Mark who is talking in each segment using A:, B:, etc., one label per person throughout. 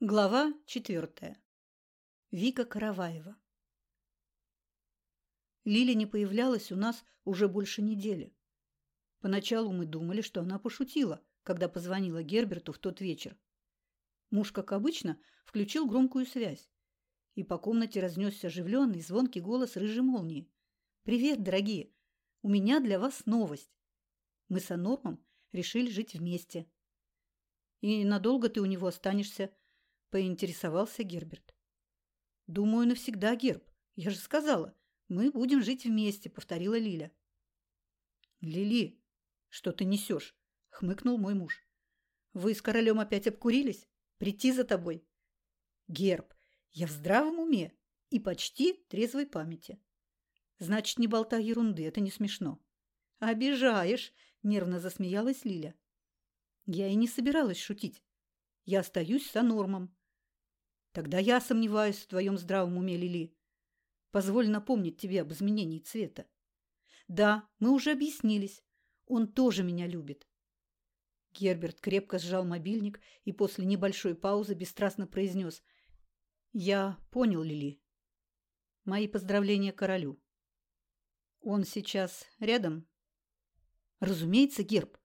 A: Глава четвертая. Вика Караваева. Лиля не появлялась у нас уже больше недели. Поначалу мы думали, что она пошутила, когда позвонила Герберту в тот вечер. Муж, как обычно, включил громкую связь, и по комнате разнесся оживленный звонкий голос рыжей молнии. «Привет, дорогие! У меня для вас новость. Мы с Анормом решили жить вместе. И надолго ты у него останешься?» – поинтересовался Герберт. «Думаю, навсегда, Герб. Я же сказала, мы будем жить вместе», – повторила Лиля. «Лили, что ты несешь?» – хмыкнул мой муж. «Вы с королем опять обкурились? Прийти за тобой?» «Герб, я в здравом уме и почти трезвой памяти». «Значит, не болтай ерунды, это не смешно». «Обижаешь!» – нервно засмеялась Лиля. Я и не собиралась шутить. Я остаюсь с Анормом. Тогда я сомневаюсь в твоем здравом уме, Лили. Позволь напомнить тебе об изменении цвета. Да, мы уже объяснились. Он тоже меня любит. Герберт крепко сжал мобильник и после небольшой паузы бесстрастно произнес. Я понял, Лили. Мои поздравления королю. Он сейчас рядом? Разумеется, Герб.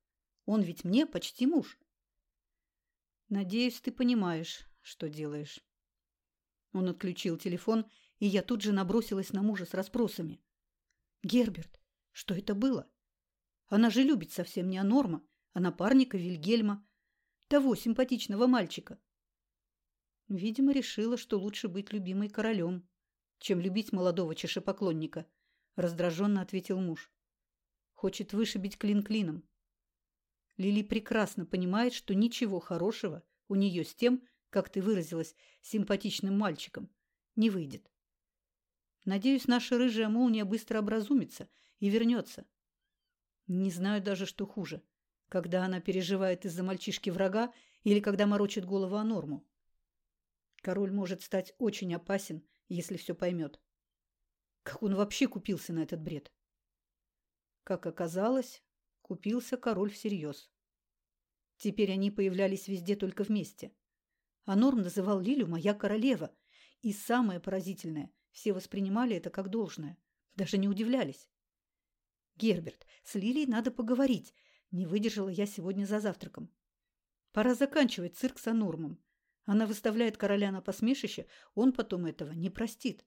A: Он ведь мне почти муж. Надеюсь, ты понимаешь, что делаешь. Он отключил телефон, и я тут же набросилась на мужа с расспросами. «Герберт, что это было? Она же любит совсем не Анорма, а напарника Вильгельма, того симпатичного мальчика». Видимо, решила, что лучше быть любимой королем, чем любить молодого чешепоклонника, раздраженно ответил муж. Хочет вышибить клин клином. Лили прекрасно понимает, что ничего хорошего у нее с тем, как ты выразилась, симпатичным мальчиком, не выйдет. Надеюсь, наша рыжая молния быстро образумится и вернется. Не знаю даже, что хуже, когда она переживает из-за мальчишки врага или когда морочит голову о норму. Король может стать очень опасен, если все поймет. Как он вообще купился на этот бред? Как оказалось, купился король всерьез. Теперь они появлялись везде только вместе. А Норм называл Лилю «моя королева». И самое поразительное, все воспринимали это как должное. Даже не удивлялись. «Герберт, с Лилией надо поговорить», – не выдержала я сегодня за завтраком. «Пора заканчивать цирк с Анормом. Она выставляет короля на посмешище, он потом этого не простит».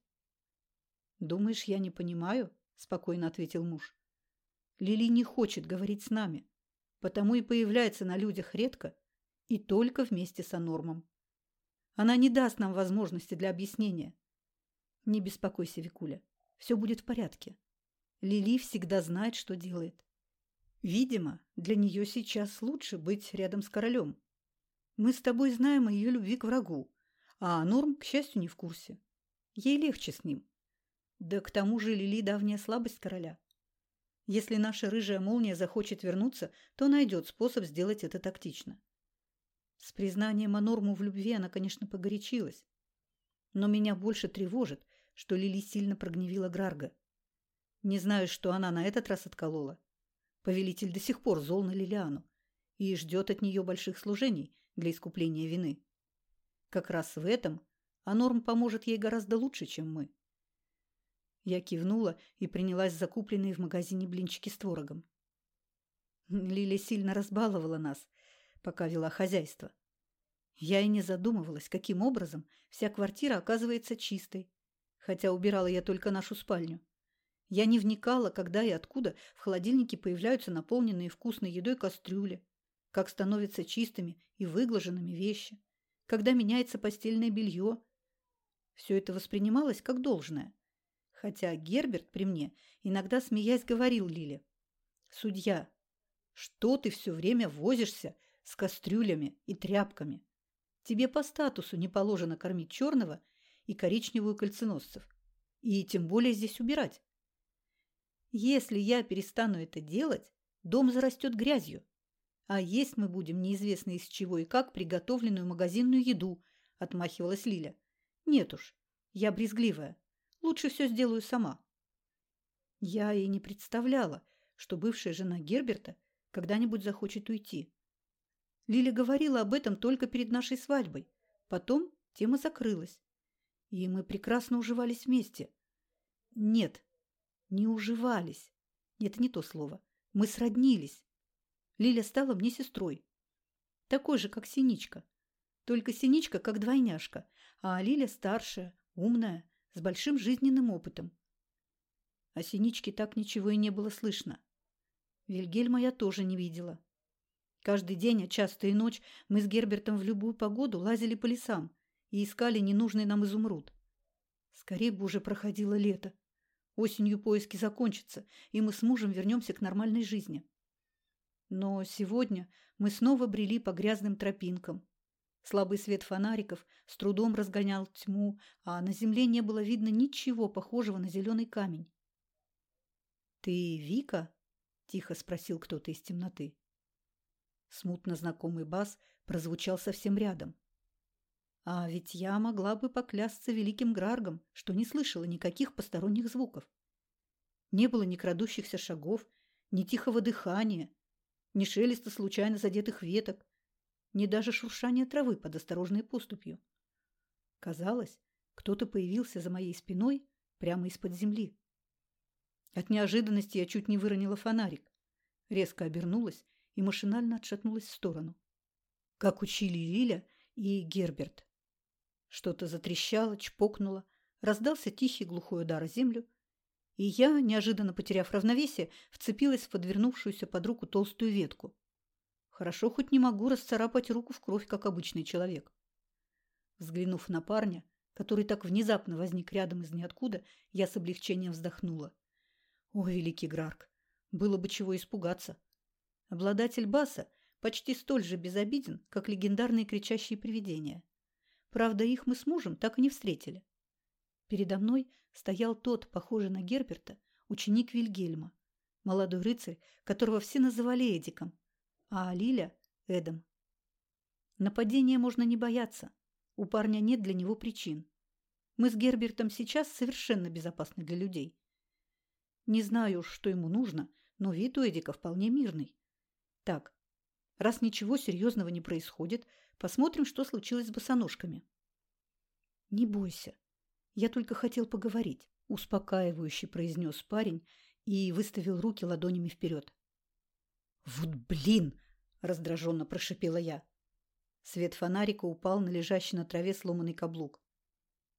A: «Думаешь, я не понимаю?» – спокойно ответил муж. «Лили не хочет говорить с нами потому и появляется на людях редко и только вместе с Анормом. Она не даст нам возможности для объяснения. Не беспокойся, Викуля, все будет в порядке. Лили всегда знает, что делает. Видимо, для нее сейчас лучше быть рядом с королем. Мы с тобой знаем о ее любви к врагу, а Норм, к счастью, не в курсе. Ей легче с ним. Да к тому же Лили давняя слабость короля. Если наша рыжая молния захочет вернуться, то найдет способ сделать это тактично. С признанием Анорму в любви она, конечно, погорячилась. Но меня больше тревожит, что Лили сильно прогневила Грарга. Не знаю, что она на этот раз отколола. Повелитель до сих пор зол на Лилиану и ждет от нее больших служений для искупления вины. Как раз в этом Анорм поможет ей гораздо лучше, чем мы. Я кивнула и принялась за купленные в магазине блинчики с творогом. Лиля сильно разбаловала нас, пока вела хозяйство. Я и не задумывалась, каким образом вся квартира оказывается чистой, хотя убирала я только нашу спальню. Я не вникала, когда и откуда в холодильнике появляются наполненные вкусной едой кастрюли, как становятся чистыми и выглаженными вещи, когда меняется постельное белье. Все это воспринималось как должное – хотя Герберт при мне иногда, смеясь, говорил Лиле. «Судья, что ты все время возишься с кастрюлями и тряпками? Тебе по статусу не положено кормить черного и коричневую кольценосцев, и тем более здесь убирать. Если я перестану это делать, дом зарастет грязью, а есть мы будем неизвестно из чего и как приготовленную магазинную еду», – отмахивалась Лиля. «Нет уж, я брезгливая». Лучше все сделаю сама. Я и не представляла, что бывшая жена Герберта когда-нибудь захочет уйти. Лиля говорила об этом только перед нашей свадьбой, Потом тема закрылась, и мы прекрасно уживались вместе. Нет, не уживались. Это не то слово. Мы сроднились. Лиля стала мне сестрой. Такой же, как Синичка. Только Синичка как двойняшка, а Лиля старшая, умная, с большим жизненным опытом. О Синичке так ничего и не было слышно. Вильгельма я тоже не видела. Каждый день, а часто и ночь, мы с Гербертом в любую погоду лазили по лесам и искали ненужный нам изумруд. Скорее бы уже проходило лето. Осенью поиски закончатся, и мы с мужем вернемся к нормальной жизни. Но сегодня мы снова брели по грязным тропинкам. Слабый свет фонариков с трудом разгонял тьму, а на земле не было видно ничего похожего на зеленый камень. «Ты Вика?» – тихо спросил кто-то из темноты. Смутно знакомый бас прозвучал совсем рядом. А ведь я могла бы поклясться великим Граргом, что не слышала никаких посторонних звуков. Не было ни крадущихся шагов, ни тихого дыхания, ни шелеста случайно задетых веток, ни даже шуршания травы под осторожной поступью. Казалось, кто-то появился за моей спиной прямо из-под земли. От неожиданности я чуть не выронила фонарик, резко обернулась и машинально отшатнулась в сторону. Как учили Лиля и Герберт. Что-то затрещало, чпокнуло, раздался тихий глухой удар о землю, и я, неожиданно потеряв равновесие, вцепилась в подвернувшуюся под руку толстую ветку. Хорошо, хоть не могу расцарапать руку в кровь, как обычный человек. Взглянув на парня, который так внезапно возник рядом из ниоткуда, я с облегчением вздохнула. О, великий Грарк! Было бы чего испугаться. Обладатель баса почти столь же безобиден, как легендарные кричащие привидения. Правда, их мы с мужем так и не встретили. Передо мной стоял тот, похожий на Герберта, ученик Вильгельма, молодой рыцарь, которого все называли Эдиком, а Лиля – Эдом. Нападения можно не бояться. У парня нет для него причин. Мы с Гербертом сейчас совершенно безопасны для людей. Не знаю, что ему нужно, но вид у Эдика вполне мирный. Так, раз ничего серьезного не происходит, Посмотрим, что случилось с босоножками. Не бойся. Я только хотел поговорить, успокаивающе произнес парень и выставил руки ладонями вперед. Вот блин! раздраженно прошипела я. Свет фонарика упал на лежащий на траве сломанный каблук.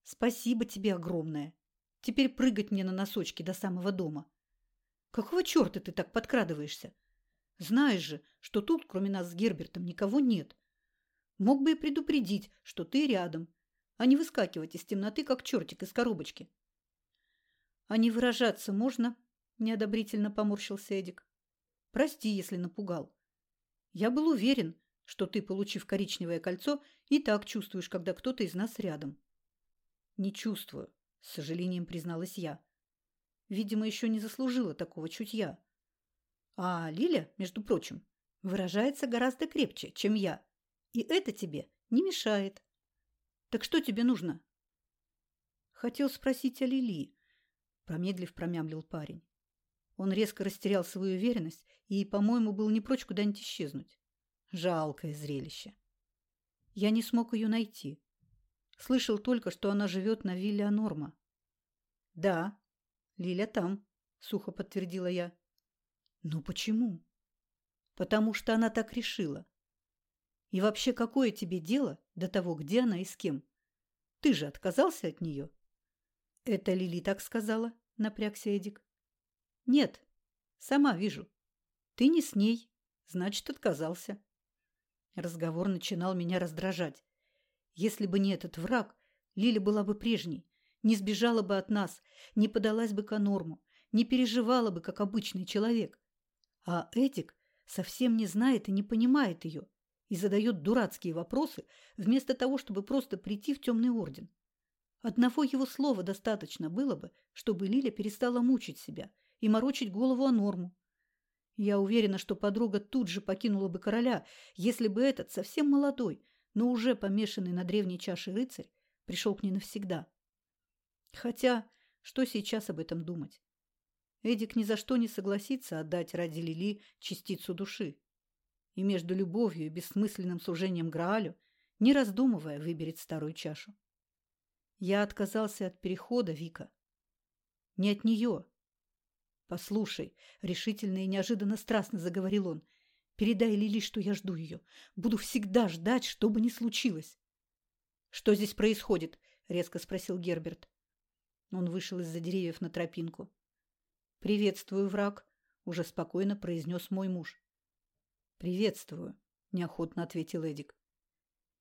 A: Спасибо тебе огромное. Теперь прыгать мне на носочки до самого дома. Какого черта ты так подкрадываешься? Знаешь же, что тут, кроме нас с Гербертом, никого нет. Мог бы и предупредить, что ты рядом, а не выскакивать из темноты, как чертик из коробочки. — А не выражаться можно? — неодобрительно поморщился Эдик. — Прости, если напугал. Я был уверен, что ты, получив коричневое кольцо, и так чувствуешь, когда кто-то из нас рядом. — Не чувствую, — с сожалением призналась я. Видимо, еще не заслужила такого чутья. А Лиля, между прочим, выражается гораздо крепче, чем я. И это тебе не мешает. Так что тебе нужно? Хотел спросить о Лили, промедлив промямлил парень. Он резко растерял свою уверенность и, по-моему, был не прочь куда-нибудь исчезнуть. Жалкое зрелище. Я не смог ее найти. Слышал только, что она живет на вилле Анорма. Да, Лиля там, сухо подтвердила я. Ну почему? Потому что она так решила. И вообще, какое тебе дело до того, где она и с кем? Ты же отказался от нее. Это Лили так сказала, напрягся Эдик. Нет, сама вижу. Ты не с ней, значит, отказался. Разговор начинал меня раздражать. Если бы не этот враг, Лиля была бы прежней, не сбежала бы от нас, не подалась бы к норму, не переживала бы, как обычный человек. А Эдик совсем не знает и не понимает ее и задает дурацкие вопросы, вместо того, чтобы просто прийти в темный орден. Одного его слова достаточно было бы, чтобы Лиля перестала мучить себя и морочить голову о норму. Я уверена, что подруга тут же покинула бы короля, если бы этот совсем молодой, но уже помешанный на древней чаше рыцарь пришел к ней навсегда. Хотя, что сейчас об этом думать? Эдик ни за что не согласится отдать ради Лили частицу души и между любовью и бессмысленным служением Граалю не раздумывая, выберет старую чашу. Я отказался от перехода, Вика. Не от нее. Послушай, решительно и неожиданно страстно заговорил он. Передай Лили, что я жду ее. Буду всегда ждать, что бы ни случилось. Что здесь происходит? Резко спросил Герберт. Он вышел из-за деревьев на тропинку. «Приветствую, враг», — уже спокойно произнес мой муж. «Приветствую», — неохотно ответил Эдик.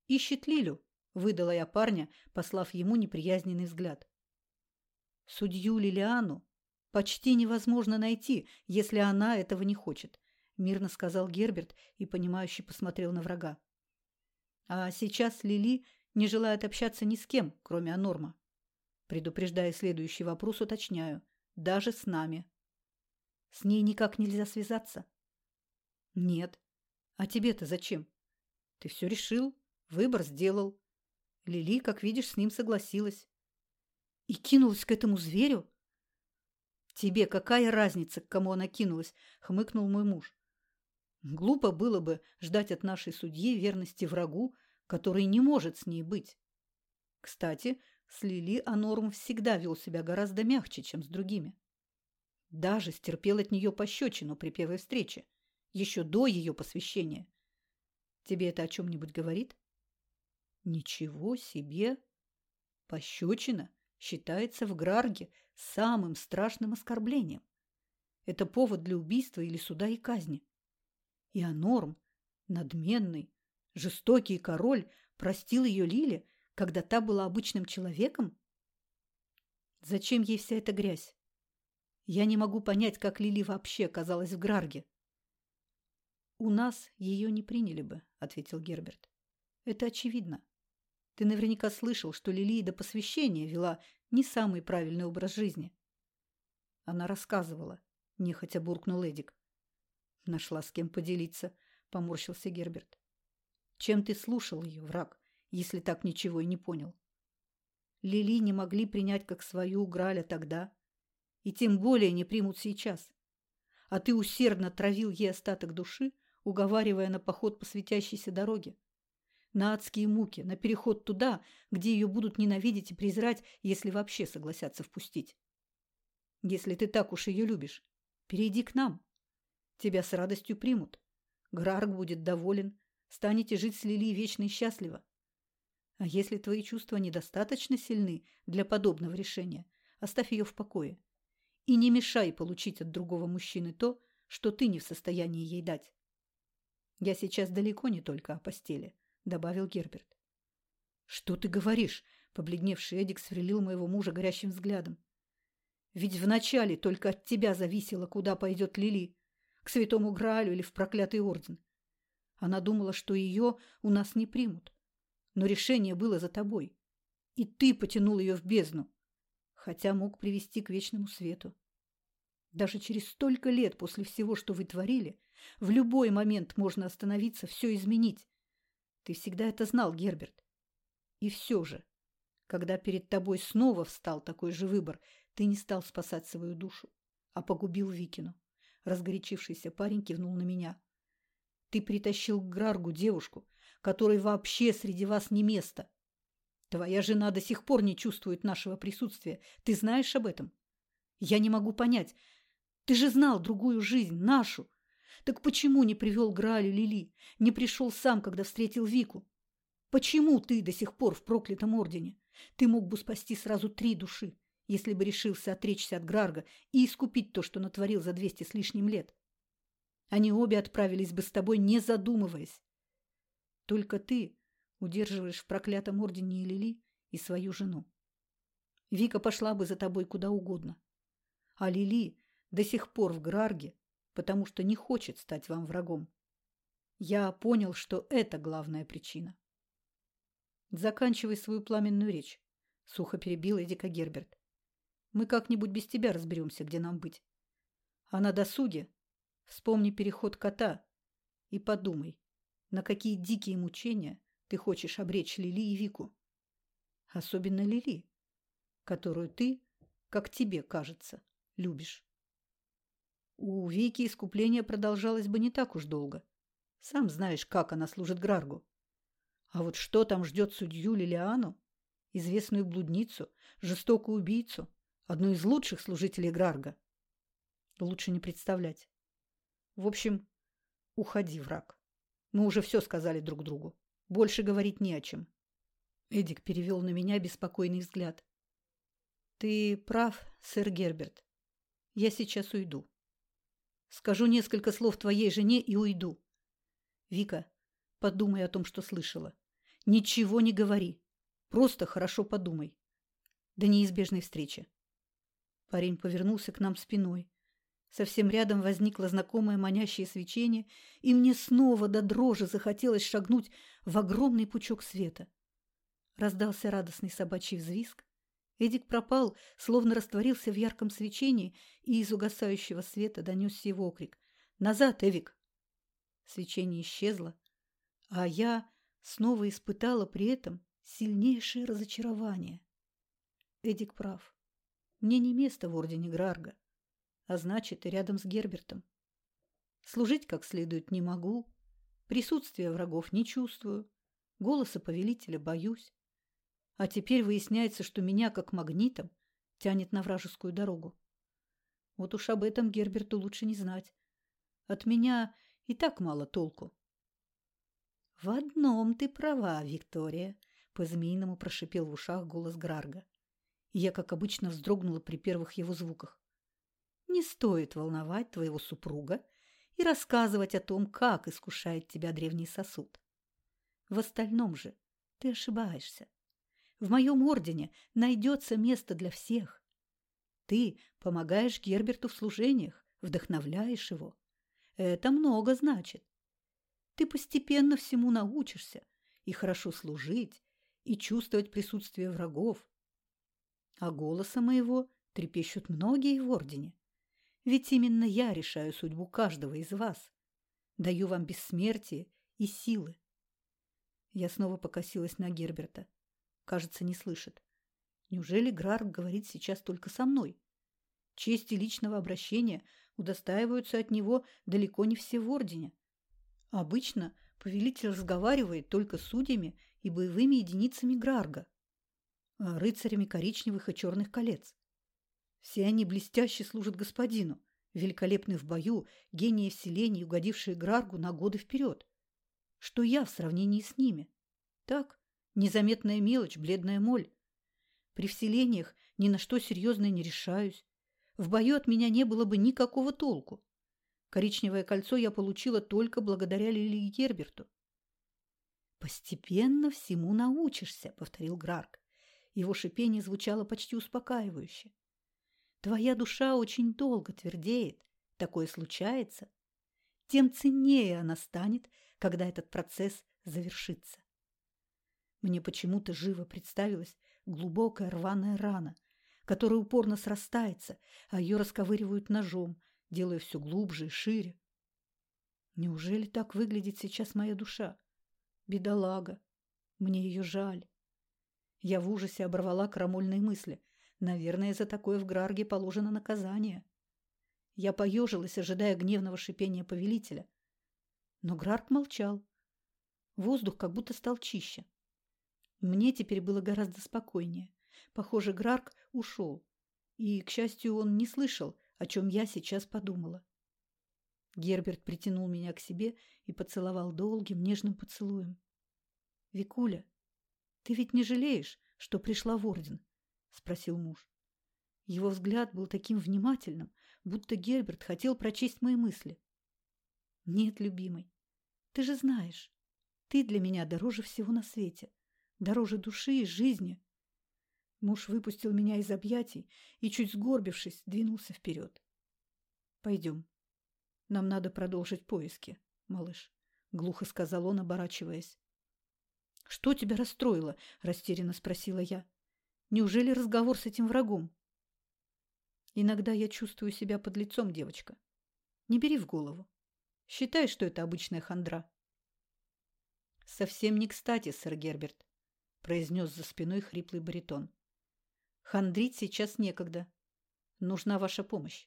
A: «Ищет Лилю», — выдала я парня, послав ему неприязненный взгляд. «Судью Лилиану почти невозможно найти, если она этого не хочет», — мирно сказал Герберт и, понимающе посмотрел на врага. «А сейчас Лили не желает общаться ни с кем, кроме Анорма. Предупреждая следующий вопрос, уточняю. Даже с нами. С ней никак нельзя связаться? Нет. А тебе-то зачем? Ты все решил, выбор сделал. Лили, как видишь, с ним согласилась. И кинулась к этому зверю? Тебе какая разница, к кому она кинулась? Хмыкнул мой муж. Глупо было бы ждать от нашей судьи верности врагу, который не может с ней быть. Кстати, с Лили Анорм всегда вел себя гораздо мягче, чем с другими. Даже стерпел от нее пощечину при первой встрече, еще до ее посвящения. Тебе это о чем-нибудь говорит? Ничего себе! Пощечина считается в Грарге самым страшным оскорблением. Это повод для убийства или суда и казни. И Анорм, надменный, жестокий король, простил ее Лиле когда та была обычным человеком? Зачем ей вся эта грязь? Я не могу понять, как Лили вообще оказалась в Грарге. «У нас ее не приняли бы», — ответил Герберт. «Это очевидно. Ты наверняка слышал, что Лили до посвящения вела не самый правильный образ жизни». Она рассказывала, нехотя буркнул Эдик. «Нашла с кем поделиться», — поморщился Герберт. «Чем ты слушал ее, враг?» Если так ничего и не понял. Лили не могли принять как свою Граля тогда, и тем более не примут сейчас. А ты усердно травил ей остаток души, уговаривая на поход по светящейся дороге. На адские муки, на переход туда, где ее будут ненавидеть и презирать, если вообще согласятся впустить. Если ты так уж ее любишь, перейди к нам. Тебя с радостью примут. Грарк будет доволен. Станете жить с Лили вечно и счастливо. А если твои чувства недостаточно сильны для подобного решения, оставь ее в покое. И не мешай получить от другого мужчины то, что ты не в состоянии ей дать. Я сейчас далеко не только о постели, добавил Герберт. Что ты говоришь? Побледневший Эдик сверлил моего мужа горящим взглядом. Ведь вначале только от тебя зависело, куда пойдет Лили, к святому Граалю или в проклятый орден. Она думала, что ее у нас не примут но решение было за тобой. И ты потянул ее в бездну, хотя мог привести к вечному свету. Даже через столько лет после всего, что вы творили, в любой момент можно остановиться, все изменить. Ты всегда это знал, Герберт. И все же, когда перед тобой снова встал такой же выбор, ты не стал спасать свою душу, а погубил Викину. Разгорячившийся парень кивнул на меня. Ты притащил к Граргу девушку, которой вообще среди вас не место. Твоя жена до сих пор не чувствует нашего присутствия. Ты знаешь об этом? Я не могу понять. Ты же знал другую жизнь, нашу. Так почему не привел Гралю Лили? Не пришел сам, когда встретил Вику? Почему ты до сих пор в проклятом ордене? Ты мог бы спасти сразу три души, если бы решился отречься от Грарга и искупить то, что натворил за двести с лишним лет. Они обе отправились бы с тобой, не задумываясь. Только ты удерживаешь в проклятом ордене Лили и свою жену. Вика пошла бы за тобой куда угодно. А Лили до сих пор в Грарге, потому что не хочет стать вам врагом. Я понял, что это главная причина. Заканчивай свою пламенную речь, сухо перебил Эдика Герберт. Мы как-нибудь без тебя разберемся, где нам быть. А на досуге вспомни переход кота и подумай, на какие дикие мучения ты хочешь обречь Лили и Вику. Особенно Лили, которую ты, как тебе кажется, любишь. У Вики искупление продолжалось бы не так уж долго. Сам знаешь, как она служит Граргу. А вот что там ждет судью Лилиану, известную блудницу, жестокую убийцу, одну из лучших служителей Грарга? Лучше не представлять. В общем, уходи, враг. Мы уже все сказали друг другу. Больше говорить не о чем. Эдик перевел на меня беспокойный взгляд. Ты прав, сэр Герберт. Я сейчас уйду. Скажу несколько слов твоей жене и уйду. Вика, подумай о том, что слышала. Ничего не говори. Просто хорошо подумай. До неизбежной встречи. Парень повернулся к нам спиной. Совсем рядом возникло знакомое манящее свечение, и мне снова до дрожи захотелось шагнуть в огромный пучок света. Раздался радостный собачий взвизг. Эдик пропал, словно растворился в ярком свечении, и из угасающего света донесся его окрик. «Назад, Эвик!» Свечение исчезло, а я снова испытала при этом сильнейшее разочарование. Эдик прав. Мне не место в Ордене Грарга, а значит и рядом с Гербертом. Служить как следует не могу, присутствия врагов не чувствую, голоса повелителя боюсь. А теперь выясняется, что меня, как магнитом, тянет на вражескую дорогу. Вот уж об этом Герберту лучше не знать. От меня и так мало толку. — В одном ты права, Виктория, — по-змеиному прошипел в ушах голос Грарга. И я, как обычно, вздрогнула при первых его звуках. — Не стоит волновать твоего супруга и рассказывать о том, как искушает тебя древний сосуд. В остальном же ты ошибаешься. В моем ордене найдется место для всех. Ты помогаешь Герберту в служениях, вдохновляешь его. Это много значит. Ты постепенно всему научишься и хорошо служить, и чувствовать присутствие врагов. А голоса моего трепещут многие в ордене. Ведь именно я решаю судьбу каждого из вас. Даю вам бессмертие и силы. Я снова покосилась на Герберта. Кажется, не слышит. Неужели Грарк говорит сейчас только со мной? Чести личного обращения удостаиваются от него далеко не все в Ордене. Обычно повелитель разговаривает только с судьями и боевыми единицами Грарга, а рыцарями коричневых и черных колец. Все они блестяще служат господину, великолепны в бою, гении вселений, угодившие Граргу на годы вперед. Что я в сравнении с ними? Так, Незаметная мелочь, бледная моль. При вселениях ни на что серьезное не решаюсь. В бою от меня не было бы никакого толку. Коричневое кольцо я получила только благодаря Лилии Герберту. «Постепенно всему научишься», — повторил Грарк. Его шипение звучало почти успокаивающе. «Твоя душа очень долго твердеет. Такое случается. Тем ценнее она станет, когда этот процесс завершится. Мне почему-то живо представилась глубокая рваная рана, которая упорно срастается, а ее расковыривают ножом, делая все глубже и шире. Неужели так выглядит сейчас моя душа? Бедолага. Мне ее жаль. Я в ужасе оборвала крамольные мысли. Наверное, за такое в Грарге положено наказание. Я поежилась, ожидая гневного шипения повелителя. Но Грарг молчал. Воздух как будто стал чище. Мне теперь было гораздо спокойнее. Похоже, Грарк ушел. И, к счастью, он не слышал, о чем я сейчас подумала. Герберт притянул меня к себе и поцеловал долгим, нежным поцелуем. «Викуля, ты ведь не жалеешь, что пришла в орден?» – спросил муж. Его взгляд был таким внимательным, будто Герберт хотел прочесть мои мысли. «Нет, любимый, ты же знаешь, ты для меня дороже всего на свете дороже души и жизни. Муж выпустил меня из объятий и, чуть сгорбившись, двинулся вперед. «Пойдем. Нам надо продолжить поиски, малыш», — глухо сказал он, оборачиваясь. «Что тебя расстроило?» — растерянно спросила я. «Неужели разговор с этим врагом?» «Иногда я чувствую себя под лицом, девочка. Не бери в голову. Считай, что это обычная хандра». «Совсем не кстати, сэр Герберт произнес за спиной хриплый баритон. Хандрить сейчас некогда. Нужна ваша помощь.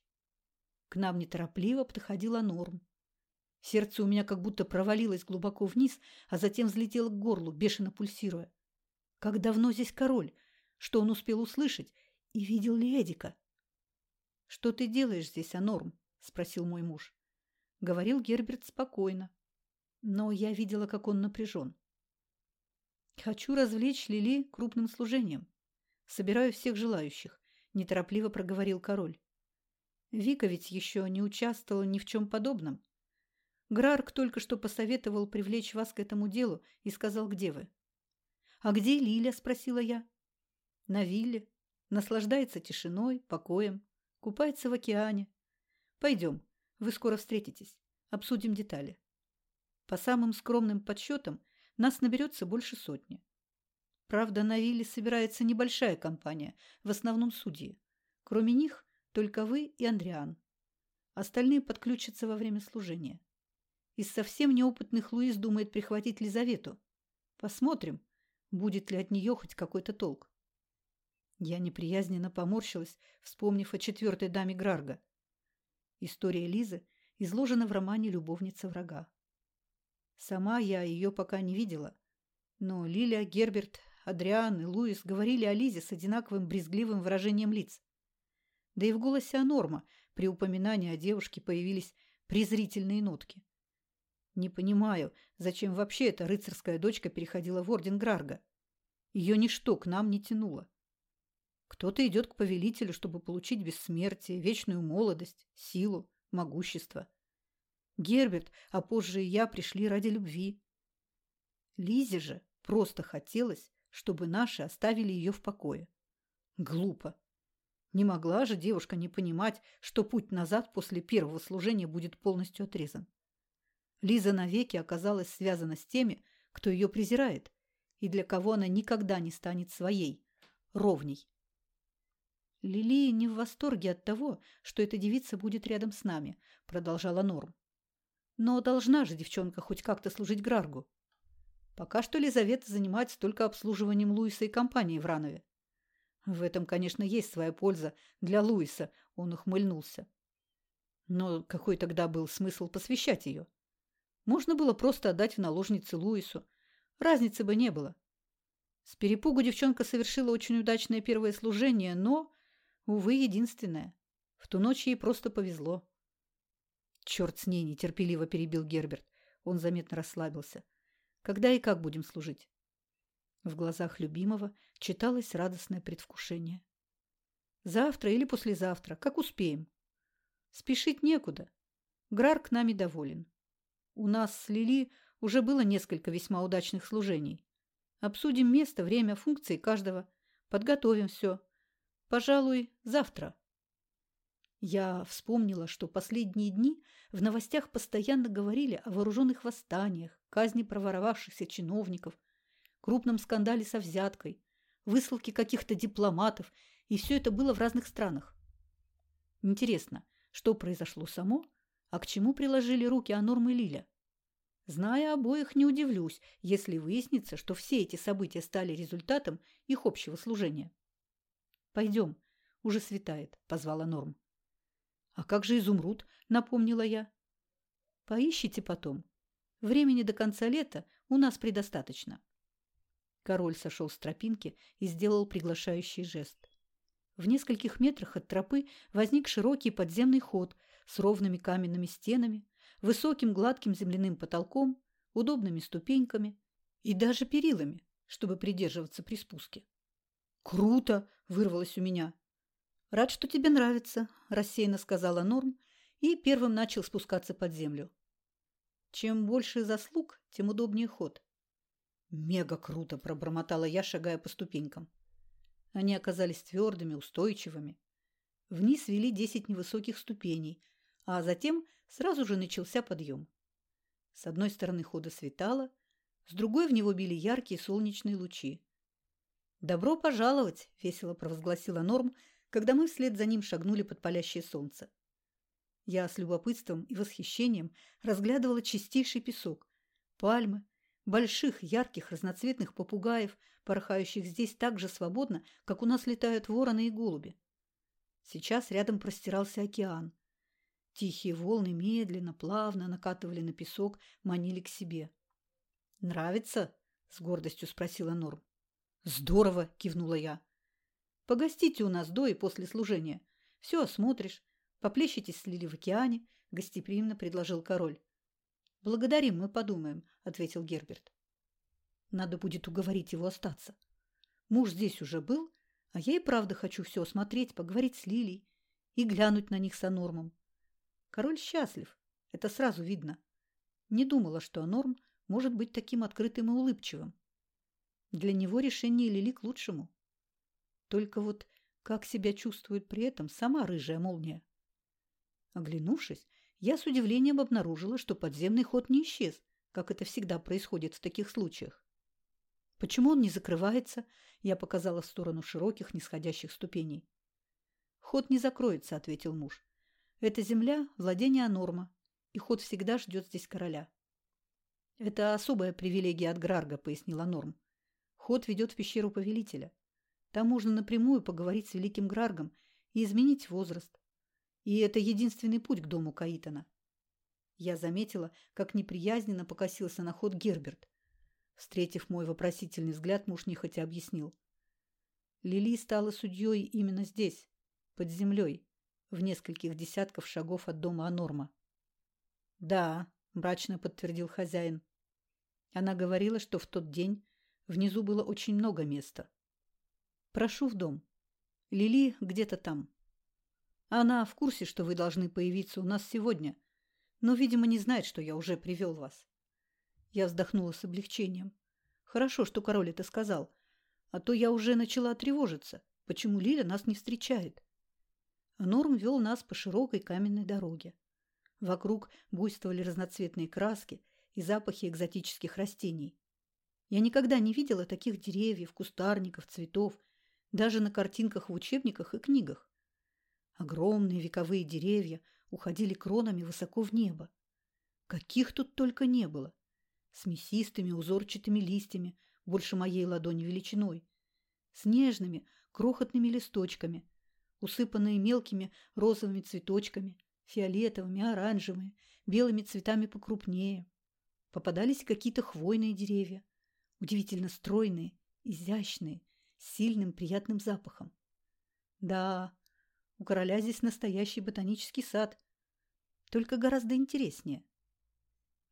A: К нам неторопливо подходила Норм. Сердце у меня как будто провалилось глубоко вниз, а затем взлетело к горлу, бешено пульсируя. Как давно здесь король? Что он успел услышать? И видел ли Эдика? «Что ты делаешь здесь, Анорм?» – спросил мой муж. Говорил Герберт спокойно. Но я видела, как он напряжен. «Хочу развлечь Лили крупным служением. Собираю всех желающих», – неторопливо проговорил король. Вика ведь еще не участвовала ни в чем подобном. Грарк только что посоветовал привлечь вас к этому делу и сказал, где вы. «А где Лиля?» – спросила я. «На вилле. Наслаждается тишиной, покоем, купается в океане. Пойдем, вы скоро встретитесь. Обсудим детали. По самым скромным подсчетам, нас наберется больше сотни. Правда, на вилле собирается небольшая компания, в основном судьи. Кроме них, только вы и Андриан. Остальные подключатся во время служения. Из совсем неопытных Луис думает прихватить Лизавету. Посмотрим, будет ли от нее хоть какой-то толк. Я неприязненно поморщилась, вспомнив о четвертой даме Грарга. История Лизы изложена в романе «Любовница врага». Сама я ее пока не видела, но Лиля, Герберт, Адриан и Луис говорили о Лизе с одинаковым брезгливым выражением лиц. Да и в голосе Анорма при упоминании о девушке появились презрительные нотки. Не понимаю, зачем вообще эта рыцарская дочка переходила в орден Грарга. Ее ничто к нам не тянуло. Кто-то идет к повелителю, чтобы получить бессмертие, вечную молодость, силу, могущество. Герберт, а позже и я пришли ради любви. Лизе же просто хотелось, чтобы наши оставили ее в покое. Глупо. Не могла же девушка не понимать, что путь назад после первого служения будет полностью отрезан. Лиза навеки оказалась связана с теми, кто ее презирает, и для кого она никогда не станет своей, ровней. Лили не в восторге от того, что эта девица будет рядом с нами, продолжала Норм. Но должна же девчонка хоть как-то служить Граргу. Пока что Лизавета занимается только обслуживанием Луиса и компании в Ранове. В этом, конечно, есть своя польза для Луиса, он ухмыльнулся. Но какой тогда был смысл посвящать ее? Можно было просто отдать в наложницы Луису. Разницы бы не было. С перепугу девчонка совершила очень удачное первое служение, но, увы, единственное. В ту ночь ей просто повезло. «Черт с ней!» – нетерпеливо перебил Герберт. Он заметно расслабился. «Когда и как будем служить?» В глазах любимого читалось радостное предвкушение. «Завтра или послезавтра, как успеем. Спешить некуда. Грарк нами доволен. У нас с Лили уже было несколько весьма удачных служений. Обсудим место, время, функции каждого. Подготовим все. Пожалуй, завтра». Я вспомнила, что последние дни в новостях постоянно говорили о вооруженных восстаниях, казни проворовавшихся чиновников, крупном скандале со взяткой, высылке каких-то дипломатов, и все это было в разных странах. Интересно, что произошло само, а к чему приложили руки Анорм и Лиля? Зная обоих, не удивлюсь, если выяснится, что все эти события стали результатом их общего служения. «Пойдем, уже светает», – позвала Норм. «А как же изумруд?» – напомнила я. «Поищите потом. Времени до конца лета у нас предостаточно». Король сошел с тропинки и сделал приглашающий жест. В нескольких метрах от тропы возник широкий подземный ход с ровными каменными стенами, высоким гладким земляным потолком, удобными ступеньками и даже перилами, чтобы придерживаться при спуске. «Круто!» – вырвалось у меня. «Рад, что тебе нравится», – рассеянно сказала Норм и первым начал спускаться под землю. Чем больше заслуг, тем удобнее ход. «Мега круто!» – пробормотала я, шагая по ступенькам. Они оказались твердыми, устойчивыми. Вниз вели десять невысоких ступеней, а затем сразу же начался подъем. С одной стороны хода светало, с другой в него били яркие солнечные лучи. «Добро пожаловать!» – весело провозгласила Норм, когда мы вслед за ним шагнули под палящее солнце. Я с любопытством и восхищением разглядывала чистейший песок, пальмы, больших, ярких, разноцветных попугаев, порхающих здесь так же свободно, как у нас летают вороны и голуби. Сейчас рядом простирался океан. Тихие волны медленно, плавно накатывали на песок, манили к себе. «Нравится?» – с гордостью спросила Норм. «Здорово!» – кивнула я. «Погостите у нас до и после служения. Все осмотришь. Поплещитесь с Лили в океане», – гостеприимно предложил король. «Благодарим, мы подумаем», – ответил Герберт. «Надо будет уговорить его остаться. Муж здесь уже был, а я и правда хочу все осмотреть, поговорить с Лилией и глянуть на них с Анормом. Король счастлив, это сразу видно. Не думала, что Анорм может быть таким открытым и улыбчивым. Для него решение Лили к лучшему. Только вот как себя чувствует при этом сама рыжая молния? Оглянувшись, я с удивлением обнаружила, что подземный ход не исчез, как это всегда происходит в таких случаях. Почему он не закрывается? Я показала в сторону широких нисходящих ступеней. Ход не закроется, ответил муж. Эта земля – владение Анорма, и ход всегда ждет здесь короля. Это особая привилегия от Грарга, пояснила Норм. Ход ведет в пещеру повелителя. Там можно напрямую поговорить с великим Граргом и изменить возраст. И это единственный путь к дому Каитана. Я заметила, как неприязненно покосился на ход Герберт. Встретив мой вопросительный взгляд, муж нехотя объяснил. Лили стала судьей именно здесь, под землей, в нескольких десятков шагов от дома Анорма. «Да», – мрачно подтвердил хозяин. Она говорила, что в тот день внизу было очень много места. «Прошу в дом. Лили где-то там. Она в курсе, что вы должны появиться у нас сегодня, но, видимо, не знает, что я уже привел вас». Я вздохнула с облегчением. «Хорошо, что король это сказал, а то я уже начала тревожиться, почему Лиля нас не встречает». Норм вел нас по широкой каменной дороге. Вокруг буйствовали разноцветные краски и запахи экзотических растений. Я никогда не видела таких деревьев, кустарников, цветов, даже на картинках в учебниках и книгах. Огромные вековые деревья уходили кронами высоко в небо. Каких тут только не было. С мясистыми узорчатыми листьями, больше моей ладони величиной. С нежными, крохотными листочками – усыпанные мелкими розовыми цветочками, фиолетовыми, оранжевыми, белыми цветами покрупнее. Попадались какие-то хвойные деревья, удивительно стройные, изящные, с сильным приятным запахом. Да, у короля здесь настоящий ботанический сад, только гораздо интереснее.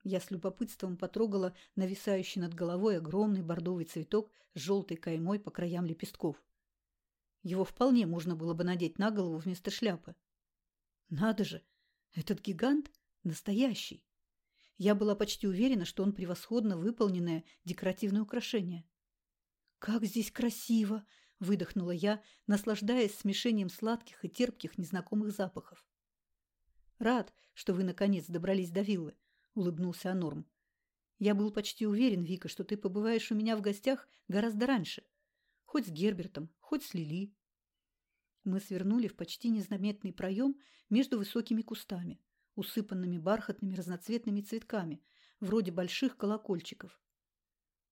A: Я с любопытством потрогала нависающий над головой огромный бордовый цветок с желтой каймой по краям лепестков. Его вполне можно было бы надеть на голову вместо шляпы. Надо же, этот гигант настоящий. Я была почти уверена, что он превосходно выполненное декоративное украшение. «Как здесь красиво!» – выдохнула я, наслаждаясь смешением сладких и терпких незнакомых запахов. «Рад, что вы, наконец, добрались до виллы», – улыбнулся Анорм. «Я был почти уверен, Вика, что ты побываешь у меня в гостях гораздо раньше. Хоть с Гербертом, хоть с Лили. Мы свернули в почти незаметный проем между высокими кустами, усыпанными бархатными разноцветными цветками, вроде больших колокольчиков.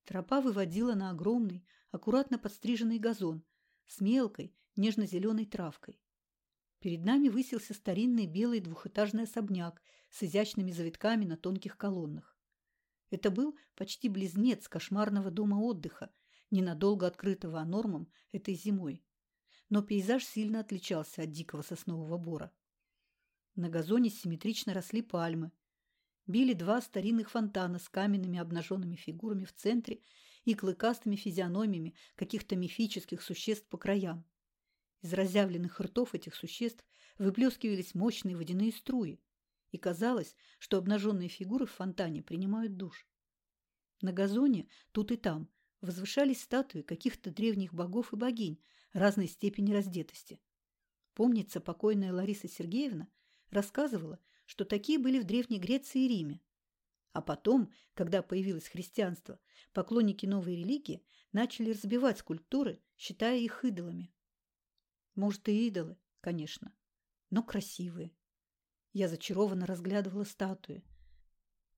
A: Тропа выводила на огромный, аккуратно подстриженный газон с мелкой, нежно-зеленой травкой. Перед нами высился старинный белый двухэтажный особняк с изящными завитками на тонких колоннах. Это был почти близнец кошмарного дома отдыха, ненадолго открытого нормам этой зимой. Но пейзаж сильно отличался от дикого соснового бора. На газоне симметрично росли пальмы. Били два старинных фонтана с каменными обнаженными фигурами в центре и клыкастыми физиономиями каких-то мифических существ по краям. Из разъявленных ртов этих существ выплескивались мощные водяные струи, и казалось, что обнаженные фигуры в фонтане принимают душ. На газоне, тут и там, возвышались статуи каких-то древних богов и богинь разной степени раздетости. Помнится, покойная Лариса Сергеевна рассказывала, что такие были в Древней Греции и Риме. А потом, когда появилось христианство, поклонники новой религии начали разбивать скульптуры, считая их идолами. Может, и идолы, конечно, но красивые. Я зачарованно разглядывала статуи.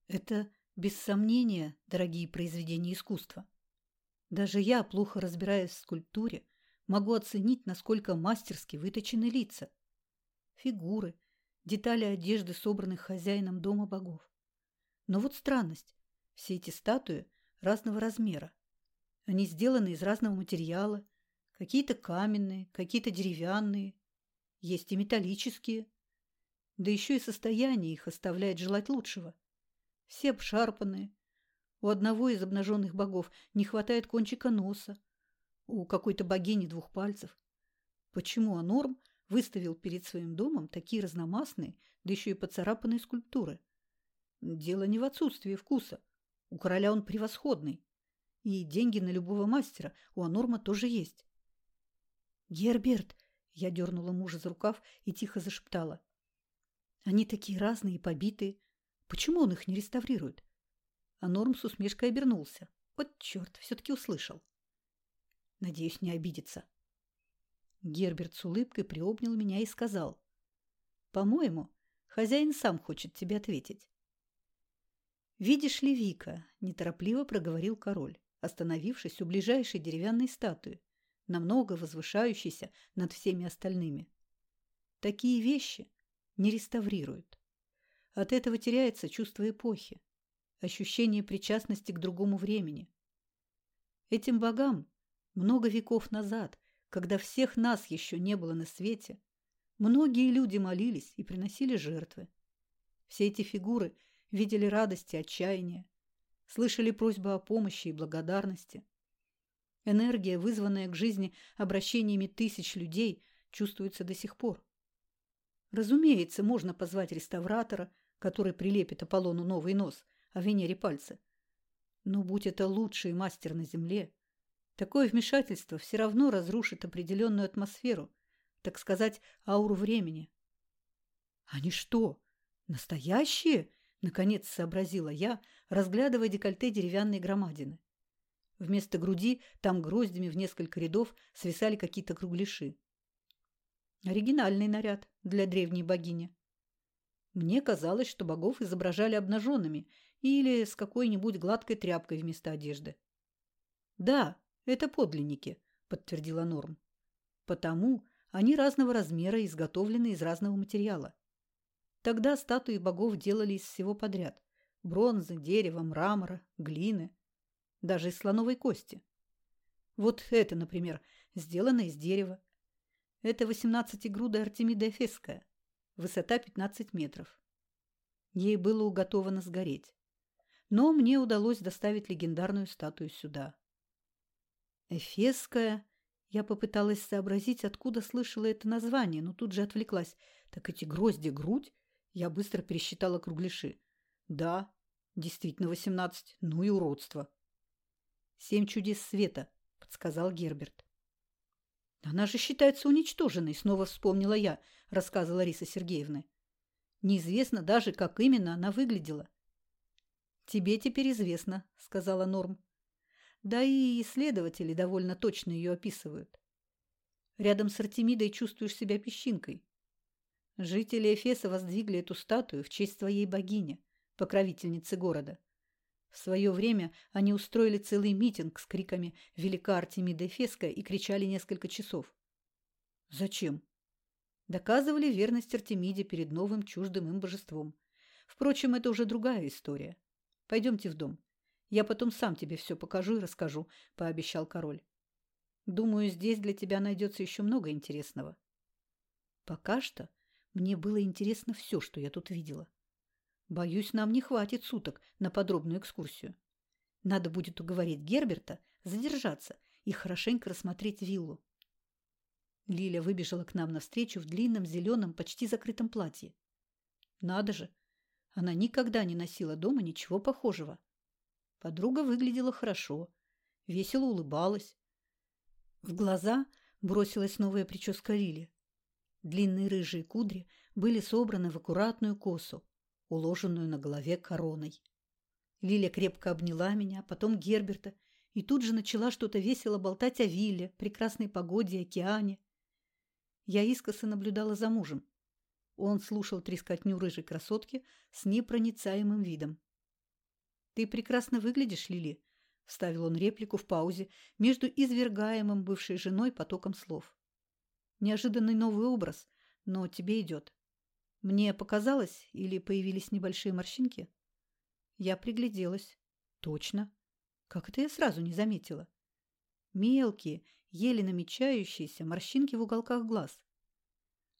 A: Это, без сомнения, дорогие произведения искусства. Даже я, плохо разбираясь в скульптуре, могу оценить, насколько мастерски выточены лица. Фигуры, детали одежды, собранных хозяином дома богов. Но вот странность. Все эти статуи разного размера. Они сделаны из разного материала. Какие-то каменные, какие-то деревянные. Есть и металлические. Да еще и состояние их оставляет желать лучшего. Все обшарпанные. У одного из обнаженных богов не хватает кончика носа. У какой-то богини двух пальцев. Почему Анорм выставил перед своим домом такие разномастные, да еще и поцарапанные скульптуры? Дело не в отсутствии вкуса. У короля он превосходный. И деньги на любого мастера у Анорма тоже есть. «Герберт!» – я дернула мужа за рукав и тихо зашептала. «Они такие разные и побитые. Почему он их не реставрирует?» А с усмешкой обернулся. Вот черт, все-таки услышал. Надеюсь, не обидится. Герберт с улыбкой приобнял меня и сказал. «По-моему, хозяин сам хочет тебе ответить». «Видишь ли, Вика?» – неторопливо проговорил король, остановившись у ближайшей деревянной статуи, намного возвышающейся над всеми остальными. «Такие вещи не реставрируют. От этого теряется чувство эпохи, ощущение причастности к другому времени. Этим богам много веков назад, когда всех нас еще не было на свете, многие люди молились и приносили жертвы. Все эти фигуры – видели радость и отчаяние, слышали просьбы о помощи и благодарности. Энергия, вызванная к жизни обращениями тысяч людей, чувствуется до сих пор. Разумеется, можно позвать реставратора, который прилепит Аполлону новый нос, а Венере пальцы. Но будь это лучший мастер на Земле, такое вмешательство все равно разрушит определенную атмосферу, так сказать, ауру времени. Они что, настоящие? Наконец сообразила я, разглядывая декольте деревянной громадины. Вместо груди там гроздями в несколько рядов свисали какие-то кругляши. Оригинальный наряд для древней богини. Мне казалось, что богов изображали обнаженными или с какой-нибудь гладкой тряпкой вместо одежды. «Да, это подлинники», – подтвердила Норм. «Потому они разного размера изготовлены из разного материала. Тогда статуи богов делали из всего подряд. Бронзы, дерева, мрамора, глины. Даже из слоновой кости. Вот это, например, сделано из дерева. Это 18-грудая Артемида Эфесская. Высота 15 метров. Ей было уготовано сгореть. Но мне удалось доставить легендарную статую сюда. Эфесская. Я попыталась сообразить, откуда слышала это название, но тут же отвлеклась. Так эти грозди грудь я быстро пересчитала кругляши. Да, действительно восемнадцать. Ну и уродство. Семь чудес света, подсказал Герберт. Она же считается уничтоженной, снова вспомнила я, рассказывала Риса Сергеевна. Неизвестно даже, как именно она выглядела. Тебе теперь известно, сказала Норм. Да и исследователи довольно точно ее описывают. Рядом с Артемидой чувствуешь себя песчинкой. Жители Эфеса воздвигли эту статую в честь своей богини, покровительницы города. В свое время они устроили целый митинг с криками «Велика Артемида Эфеска» и кричали несколько часов. Зачем? Доказывали верность Артемиде перед новым чуждым им божеством. Впрочем, это уже другая история. Пойдемте в дом. Я потом сам тебе все покажу и расскажу, – пообещал король. Думаю, здесь для тебя найдется еще много интересного. Пока что мне было интересно все, что я тут видела. Боюсь, нам не хватит суток на подробную экскурсию. Надо будет уговорить Герберта задержаться и хорошенько рассмотреть виллу. Лиля выбежала к нам навстречу в длинном зеленом, почти закрытом платье. Надо же, она никогда не носила дома ничего похожего. Подруга выглядела хорошо, весело улыбалась. В глаза бросилась новая прическа Лили. Длинные рыжие кудри были собраны в аккуратную косу, уложенную на голове короной. Лиля крепко обняла меня, потом Герберта, и тут же начала что-то весело болтать о вилле, прекрасной погоде, океане. Я искоса наблюдала за мужем. Он слушал трескотню рыжей красотки с непроницаемым видом. «Ты прекрасно выглядишь, Лили», – вставил он реплику в паузе между извергаемым бывшей женой потоком слов. Неожиданный новый образ, но тебе идет. Мне показалось, или появились небольшие морщинки? Я пригляделась. Точно. Как это я сразу не заметила? Мелкие, еле намечающиеся морщинки в уголках глаз.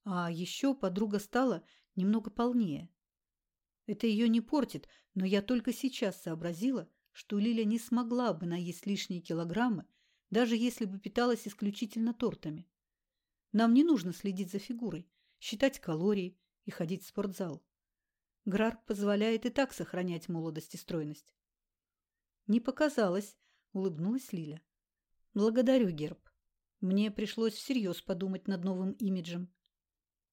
A: А еще подруга стала немного полнее. Это ее не портит, но я только сейчас сообразила, что Лиля не смогла бы наесть лишние килограммы, даже если бы питалась исключительно тортами. Нам не нужно следить за фигурой, считать калории и ходить в спортзал. Грарк позволяет и так сохранять молодость и стройность. Не показалось, улыбнулась Лиля. Благодарю, Герб. Мне пришлось всерьез подумать над новым имиджем.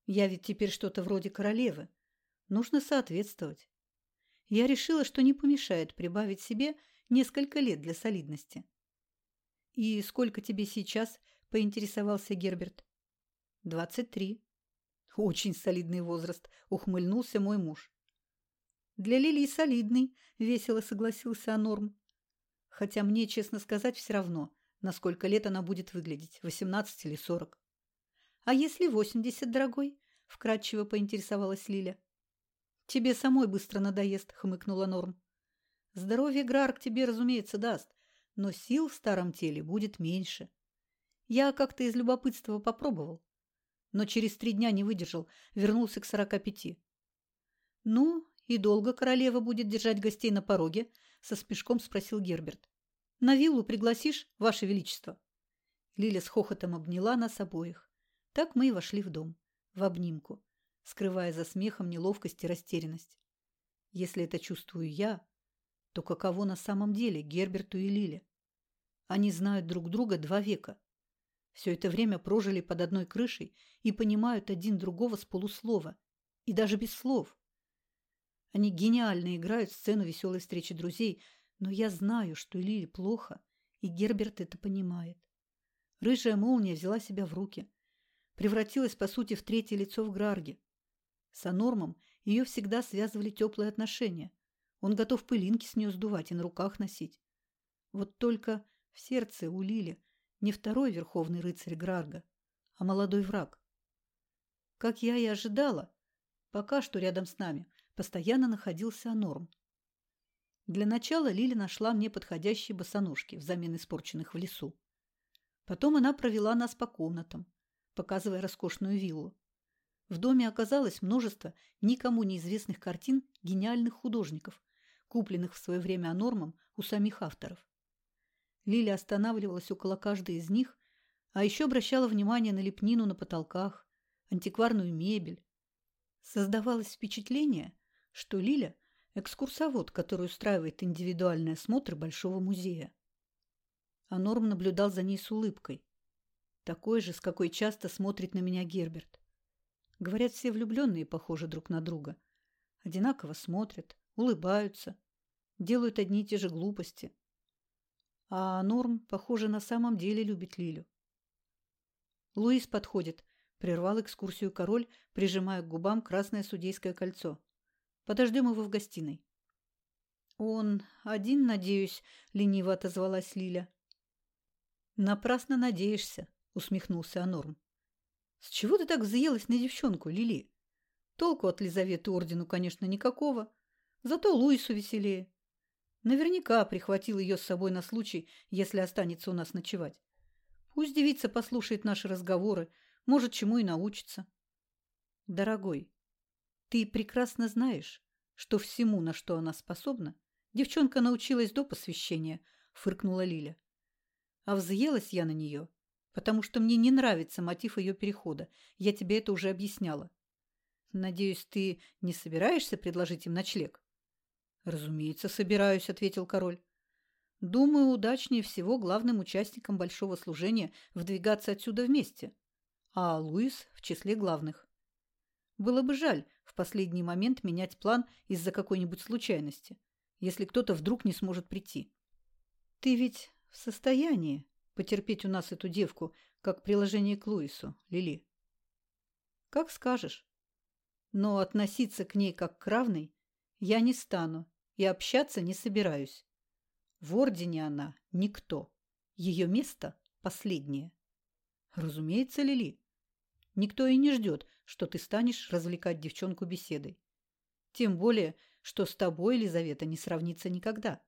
A: Я ведь теперь что-то вроде королевы. Нужно соответствовать. Я решила, что не помешает прибавить себе несколько лет для солидности. «И сколько тебе сейчас?» – поинтересовался Герберт. «Двадцать три». «Очень солидный возраст», – ухмыльнулся мой муж. «Для Лилии солидный», – весело согласился Норм. «Хотя мне, честно сказать, все равно, на сколько лет она будет выглядеть, восемнадцать или сорок». «А если восемьдесят, дорогой?» – вкратчиво поинтересовалась Лиля. «Тебе самой быстро надоест», – хмыкнула Норм. «Здоровье Грарк тебе, разумеется, даст, но сил в старом теле будет меньше. Я как-то из любопытства попробовал, но через три дня не выдержал, вернулся к сорока пяти. «Ну, и долго королева будет держать гостей на пороге?» – со спешком спросил Герберт. «На виллу пригласишь, Ваше Величество?» Лиля с хохотом обняла нас обоих. Так мы и вошли в дом, в обнимку, скрывая за смехом неловкость и растерянность. Если это чувствую я, то каково на самом деле Герберту и Лиле? Они знают друг друга два века. Все это время прожили под одной крышей и понимают один другого с полуслова. И даже без слов. Они гениально играют сцену веселой встречи друзей, но я знаю, что Лиле плохо, и Герберт это понимает. Рыжая молния взяла себя в руки превратилась, по сути, в третье лицо в Грарге. С Анормом ее всегда связывали теплые отношения. Он готов пылинки с нее сдувать и на руках носить. Вот только в сердце у Лили не второй верховный рыцарь Грарга, а молодой враг. Как я и ожидала, пока что рядом с нами постоянно находился Анорм. Для начала Лили нашла мне подходящие босоножки взамен испорченных в лесу. Потом она провела нас по комнатам, показывая роскошную виллу. В доме оказалось множество никому неизвестных картин гениальных художников, купленных в свое время Анормом у самих авторов. Лиля останавливалась около каждой из них, а еще обращала внимание на лепнину на потолках, антикварную мебель. Создавалось впечатление, что Лиля – экскурсовод, который устраивает индивидуальный осмотр Большого музея. А Норм наблюдал за ней с улыбкой, такой же, с какой часто смотрит на меня Герберт. Говорят, все влюбленные похожи друг на друга. Одинаково смотрят, улыбаются, делают одни и те же глупости. А Норм, похоже, на самом деле любит Лилю. Луис подходит, прервал экскурсию король, прижимая к губам красное судейское кольцо. Подождем его в гостиной. Он один, надеюсь, лениво отозвалась Лиля. Напрасно надеешься, усмехнулся Анорм. С чего ты так взъелась на девчонку, Лили? Толку от Лизаветы ордену, конечно, никакого. Зато Луису веселее. Наверняка прихватил ее с собой на случай, если останется у нас ночевать. Пусть девица послушает наши разговоры, может, чему и научится. Дорогой, ты прекрасно знаешь, что всему, на что она способна, девчонка научилась до посвящения, фыркнула Лиля. А взъелась я на нее потому что мне не нравится мотив ее перехода. Я тебе это уже объясняла. Надеюсь, ты не собираешься предложить им ночлег? Разумеется, собираюсь, ответил король. Думаю, удачнее всего главным участникам большого служения вдвигаться отсюда вместе, а Луис в числе главных. Было бы жаль в последний момент менять план из-за какой-нибудь случайности, если кто-то вдруг не сможет прийти. Ты ведь в состоянии потерпеть у нас эту девку, как приложение к Луису, Лили. Как скажешь. Но относиться к ней как к равной я не стану и общаться не собираюсь. В Ордене она никто. Ее место последнее. Разумеется, Лили. никто и не ждет, что ты станешь развлекать девчонку беседой. Тем более, что с тобой, Елизавета, не сравнится никогда.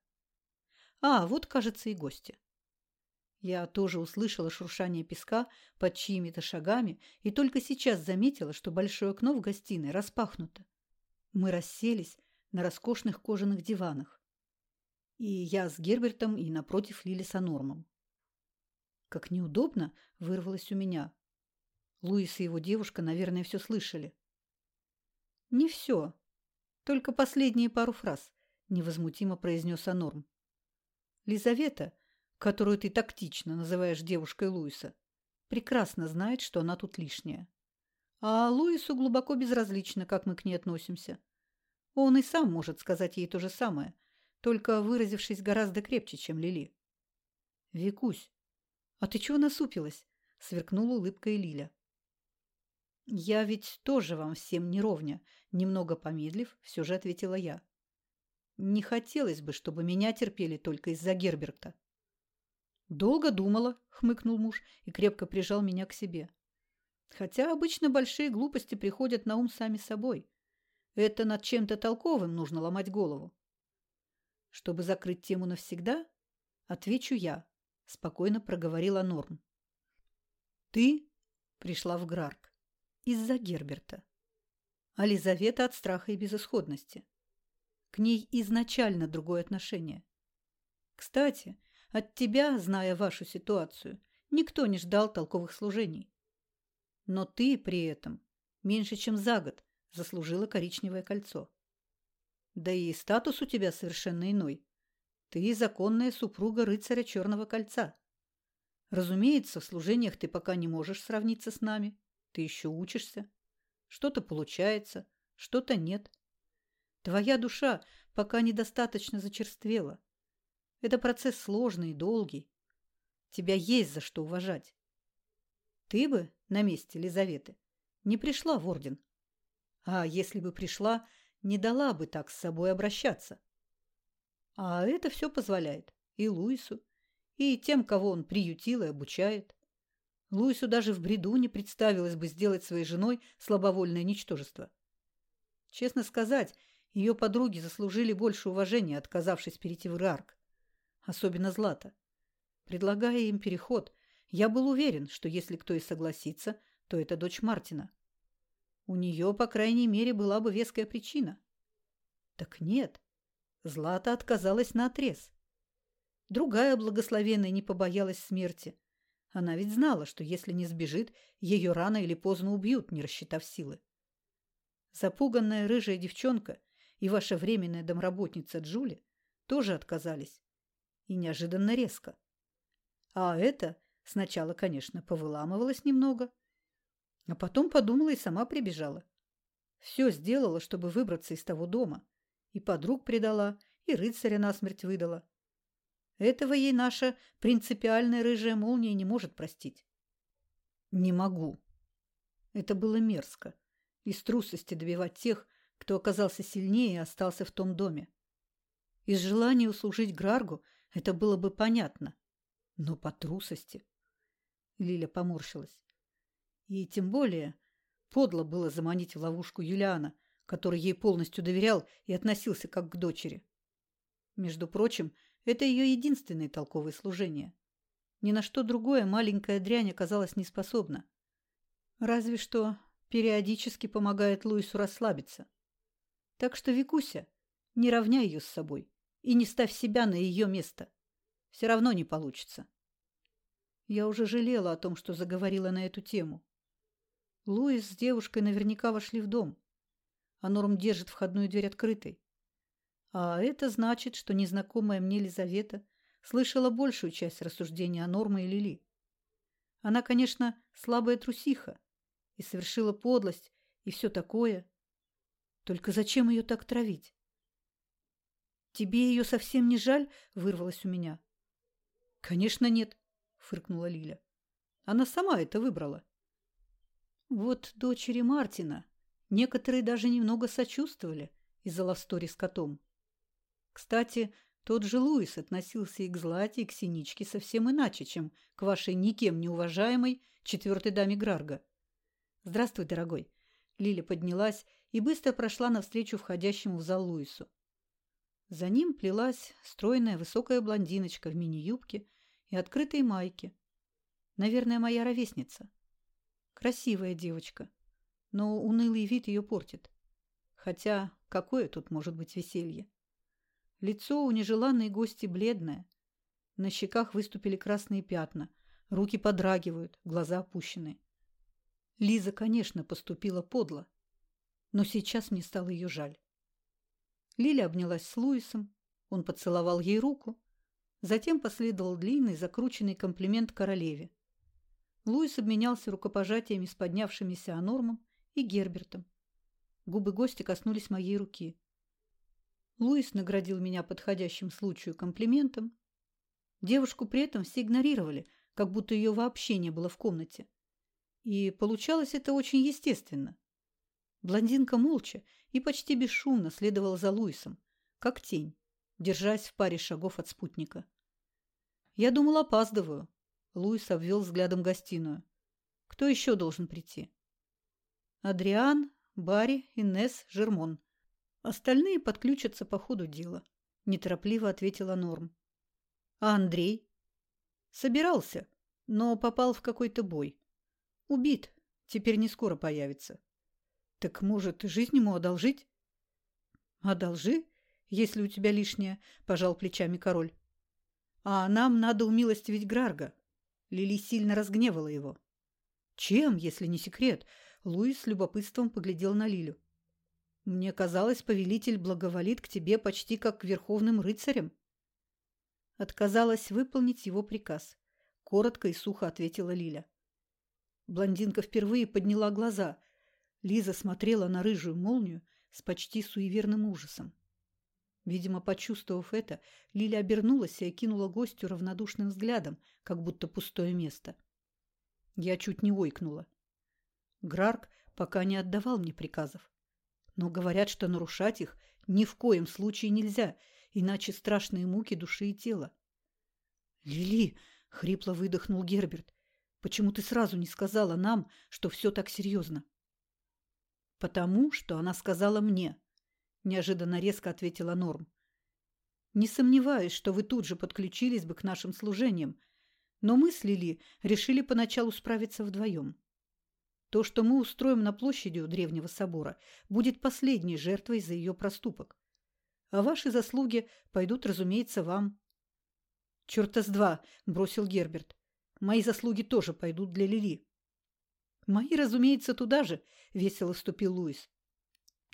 A: А, вот, кажется, и гости. Я тоже услышала шуршание песка под чьими-то шагами и только сейчас заметила, что большое окно в гостиной распахнуто. Мы расселись на роскошных кожаных диванах. И я с Гербертом, и напротив Лили с Анормом. Как неудобно вырвалось у меня. Луис и его девушка, наверное, все слышали. «Не все. Только последние пару фраз», – невозмутимо произнес Анорм. «Лизавета, которую ты тактично называешь девушкой Луиса, прекрасно знает, что она тут лишняя. А Луису глубоко безразлично, как мы к ней относимся. Он и сам может сказать ей то же самое, только выразившись гораздо крепче, чем Лили. «Викусь, а ты чего насупилась?» – сверкнула улыбкой Лиля. «Я ведь тоже вам всем не ровня», – немного помедлив, все же ответила я. «Не хотелось бы, чтобы меня терпели только из-за Герберта». «Долго думала», – хмыкнул муж и крепко прижал меня к себе. «Хотя обычно большие глупости приходят на ум сами собой. Это над чем-то толковым нужно ломать голову». Чтобы закрыть тему навсегда, отвечу я, спокойно проговорила Норм. Ты пришла в Грарк из-за Герберта, а Лизавета от страха и безысходности. К ней изначально другое отношение. Кстати, от тебя, зная вашу ситуацию, никто не ждал толковых служений. Но ты при этом меньше чем за год заслужила коричневое кольцо. Да и статус у тебя совершенно иной. Ты законная супруга рыцаря Черного кольца. Разумеется, в служениях ты пока не можешь сравниться с нами. Ты еще учишься. Что-то получается, что-то нет. Твоя душа пока недостаточно зачерствела. Это процесс сложный и долгий. Тебя есть за что уважать. Ты бы на месте Лизаветы не пришла в орден. А если бы пришла, не дала бы так с собой обращаться. А это все позволяет и Луису, и тем, кого он приютил и обучает. Луису даже в бреду не представилось бы сделать своей женой слабовольное ничтожество. Честно сказать, ее подруги заслужили больше уважения, отказавшись перейти в Рарк. Особенно Злата. Предлагая им переход, я был уверен, что если кто и согласится, то это дочь Мартина. У нее, по крайней мере, была бы веская причина. Так нет, Злата отказалась наотрез. Другая благословенная не побоялась смерти. Она ведь знала, что если не сбежит, ее рано или поздно убьют, не рассчитав силы. Запуганная рыжая девчонка и ваша временная домработница Джули тоже отказались. И неожиданно резко. А это сначала, конечно, повыламывалось немного, а потом подумала и сама прибежала. Все сделала, чтобы выбраться из того дома. И подруг предала, и рыцаря насмерть выдала. Этого ей наша принципиальная рыжая молния не может простить. Не могу. Это было мерзко. Из трусости добивать тех, кто оказался сильнее и остался в том доме. Из желания услужить Граргу это было бы понятно. Но по трусости. Лиля поморщилась. И тем более подло было заманить в ловушку Юлиана, который ей полностью доверял и относился как к дочери. Между прочим, это ее единственное толковое служение. Ни на что другое маленькая дрянь оказалась неспособна. Разве что периодически помогает Луису расслабиться. Так что, Викуся, не равняй ее с собой и не ставь себя на ее место. Все равно не получится. Я уже жалела о том, что заговорила на эту тему. Луис с девушкой наверняка вошли в дом, а Норм держит входную дверь открытой. А это значит, что незнакомая мне Лизавета слышала большую часть рассуждения о Норме и Лили. Она, конечно, слабая трусиха и совершила подлость и все такое. Только зачем ее так травить? «Тебе ее совсем не жаль?» – вырвалось у меня. «Конечно нет», – фыркнула Лиля. «Она сама это выбрала. Вот дочери Мартина. Некоторые даже немного сочувствовали из-за лавстори с котом. Кстати, тот же Луис относился и к Злате, и к Синичке совсем иначе, чем к вашей никем не уважаемой четвертой даме Грарга. «Здравствуй, дорогой». Лиля поднялась и быстро прошла навстречу входящему в зал Луису. За ним плелась стройная высокая блондиночка в мини-юбке и открытой майке. Наверное, моя ровесница. Красивая девочка, но унылый вид ее портит. Хотя какое тут может быть веселье? Лицо у нежеланной гости бледное. На щеках выступили красные пятна, руки подрагивают, глаза опущены. Лиза, конечно, поступила подло, но сейчас мне стало ее жаль. Лиля обнялась с Луисом, он поцеловал ей руку, затем последовал длинный закрученный комплимент королеве. Луис обменялся рукопожатиями с поднявшимися Анормом и Гербертом. Губы гостя коснулись моей руки. Луис наградил меня подходящим случаю комплиментом. Девушку при этом все игнорировали, как будто ее вообще не было в комнате. И получалось это очень естественно. Блондинка молча и почти бесшумно следовала за Луисом, как тень, держась в паре шагов от спутника. Я думал, опаздываю. Луис обвел взглядом гостиную. Кто еще должен прийти? Адриан, Барри, Инесс, Жермон. Остальные подключатся по ходу дела, неторопливо ответила Норм. А Андрей? Собирался, но попал в какой-то бой. Убит, теперь не скоро появится. Так, может, жизнь ему одолжить? Одолжи, если у тебя лишнее, пожал плечами король. А нам надо умилостивить Грарга. Лили сильно разгневала его. Чем, если не секрет? Луис с любопытством поглядел на Лилю. Мне казалось, повелитель благоволит к тебе почти как к верховным рыцарям. Отказалась выполнить его приказ. Коротко и сухо ответила Лиля. Блондинка впервые подняла глаза, Лиза смотрела на рыжую молнию с почти суеверным ужасом. Видимо, почувствовав это, Лиля обернулась и окинула гостю равнодушным взглядом, как будто пустое место. Я чуть не ойкнула. Грарк пока не отдавал мне приказов. Но говорят, что нарушать их ни в коем случае нельзя, иначе страшные муки души и тела. «Лили!» — хрипло выдохнул Герберт. «Почему ты сразу не сказала нам, что все так серьезно?» «Потому что она сказала мне», – неожиданно резко ответила Норм. «Не сомневаюсь, что вы тут же подключились бы к нашим служениям, но мы с Лили решили поначалу справиться вдвоем. То, что мы устроим на площади у Древнего собора, будет последней жертвой за ее проступок. А ваши заслуги пойдут, разумеется, вам». «Черта с два!» – бросил Герберт. «Мои заслуги тоже пойдут для Лили». «Мои, разумеется, туда же», – весело вступил Луис.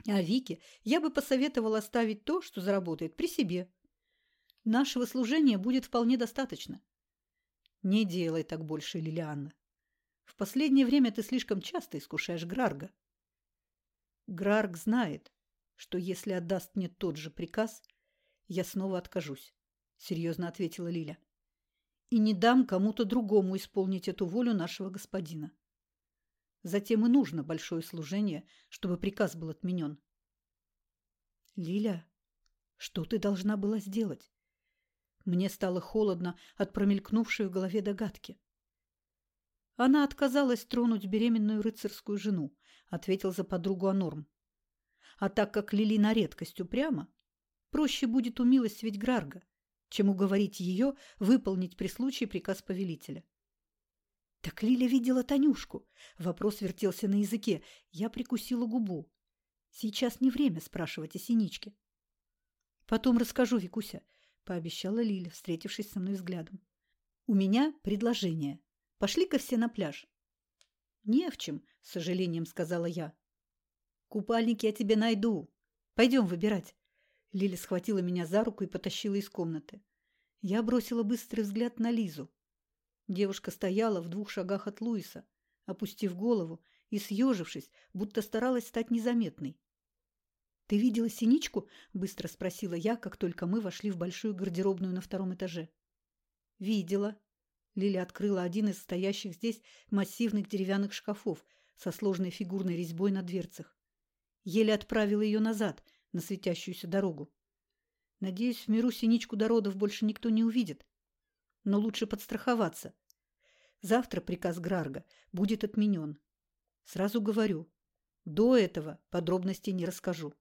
A: «А Вике я бы посоветовал оставить то, что заработает, при себе. Нашего служения будет вполне достаточно». «Не делай так больше, Лилианна. В последнее время ты слишком часто искушаешь Грарга». «Грарг знает, что если отдаст мне тот же приказ, я снова откажусь», – серьезно ответила Лиля. «И не дам кому-то другому исполнить эту волю нашего господина». Затем и нужно большое служение, чтобы приказ был отменен. Лиля, что ты должна была сделать? Мне стало холодно от промелькнувшей в голове догадки. Она отказалась тронуть беременную рыцарскую жену, ответил за подругу Анорм. А так как Лили на редкость упряма, проще будет умилостивить Грарга, чем уговорить ее выполнить при случае приказ повелителя. Так Лиля видела Танюшку. Вопрос вертелся на языке. Я прикусила губу. Сейчас не время спрашивать о синичке. Потом расскажу, Викуся, пообещала Лиля, встретившись со мной взглядом. У меня предложение. Пошли-ка все на пляж. Не в чем, с сожалением сказала я. Купальники я тебе найду. Пойдем выбирать. Лиля схватила меня за руку и потащила из комнаты. Я бросила быстрый взгляд на Лизу. Девушка стояла в двух шагах от Луиса, опустив голову и съежившись, будто старалась стать незаметной. «Ты видела синичку?» – быстро спросила я, как только мы вошли в большую гардеробную на втором этаже. «Видела». Лиля открыла один из стоящих здесь массивных деревянных шкафов со сложной фигурной резьбой на дверцах. Еле отправила ее назад, на светящуюся дорогу. Надеюсь, в миру синичку до родов больше никто не увидит но лучше подстраховаться. Завтра приказ Грарга будет отменен. Сразу говорю, до этого подробностей не расскажу.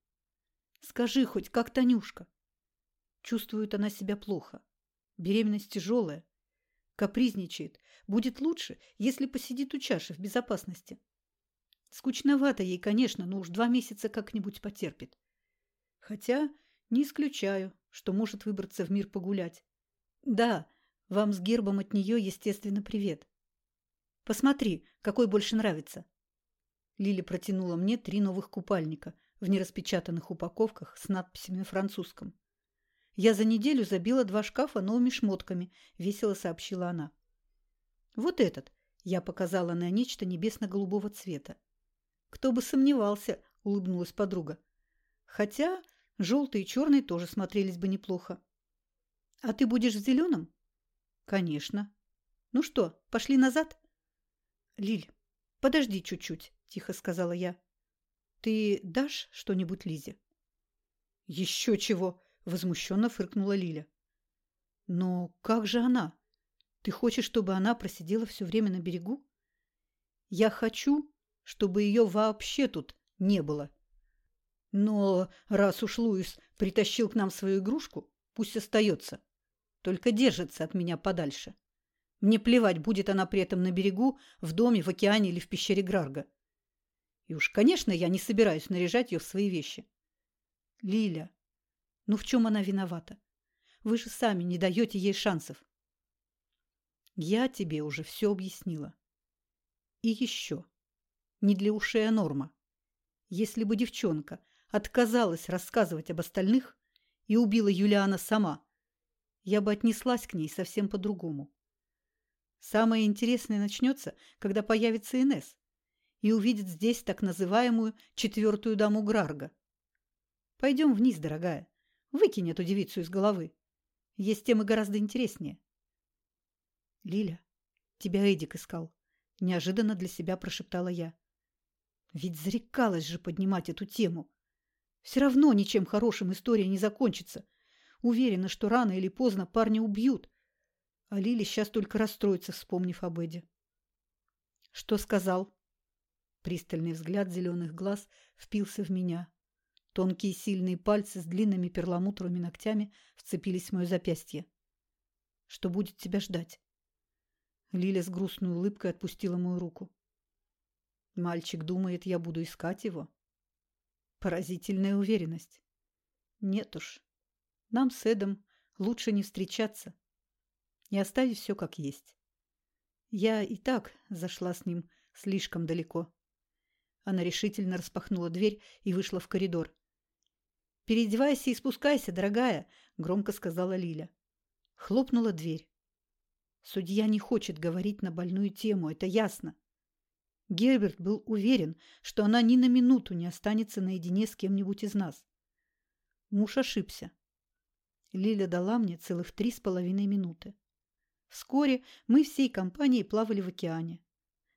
A: Скажи хоть, как Танюшка? Чувствует она себя плохо. Беременность тяжелая. Капризничает. Будет лучше, если посидит у чаши в безопасности. Скучновато ей, конечно, но уж два месяца как-нибудь потерпит. Хотя не исключаю, что может выбраться в мир погулять. Да, вам с гербом от нее, естественно, привет. Посмотри, какой больше нравится. Лили протянула мне три новых купальника в нераспечатанных упаковках с надписями на французском. Я за неделю забила два шкафа новыми шмотками, весело сообщила она. Вот этот я показала на нечто небесно-голубого цвета. Кто бы сомневался, улыбнулась подруга. Хотя желтый и черный тоже смотрелись бы неплохо. А ты будешь в зеленом? Конечно. Ну что, пошли назад? Лиль, подожди чуть-чуть, тихо сказала я. Ты дашь что-нибудь Лизе? Еще чего, возмущенно фыркнула Лиля. Но как же она? Ты хочешь, чтобы она просидела все время на берегу? Я хочу, чтобы ее вообще тут не было. Но раз уж Луис притащил к нам свою игрушку, пусть остается. Только держится от меня подальше. Мне плевать, будет она при этом на берегу, в доме, в океане или в пещере Грарга. И уж, конечно, я не собираюсь наряжать ее в свои вещи. Лиля, ну в чем она виновата? Вы же сами не даете ей шансов. Я тебе уже все объяснила. И еще. Не для ушей, а норма. Если бы девчонка отказалась рассказывать об остальных и убила Юлиана сама, я бы отнеслась к ней совсем по-другому. Самое интересное начнется, когда появится Инес и увидит здесь так называемую четвертую даму Грарга. Пойдем вниз, дорогая. Выкинь эту девицу из головы. Есть темы гораздо интереснее. Лиля, тебя Эдик искал. Неожиданно для себя прошептала я. Ведь зарекалась же поднимать эту тему. Все равно ничем хорошим история не закончится. Уверена, что рано или поздно парня убьют. А Лили сейчас только расстроится, вспомнив об Эде. Что сказал? Пристальный взгляд зеленых глаз впился в меня. Тонкие сильные пальцы с длинными перламутровыми ногтями вцепились в мое запястье. Что будет тебя ждать? Лиля с грустной улыбкой отпустила мою руку. Мальчик думает, я буду искать его. Поразительная уверенность. Нет уж, нам с Эдом лучше не встречаться и оставить все как есть. Я и так зашла с ним слишком далеко. Она решительно распахнула дверь и вышла в коридор. «Переодевайся и спускайся, дорогая», — громко сказала Лиля. Хлопнула дверь. Судья не хочет говорить на больную тему, это ясно. Герберт был уверен, что она ни на минуту не останется наедине с кем-нибудь из нас. Муж ошибся. Лиля дала мне целых три с половиной минуты. Вскоре мы всей компанией плавали в океане.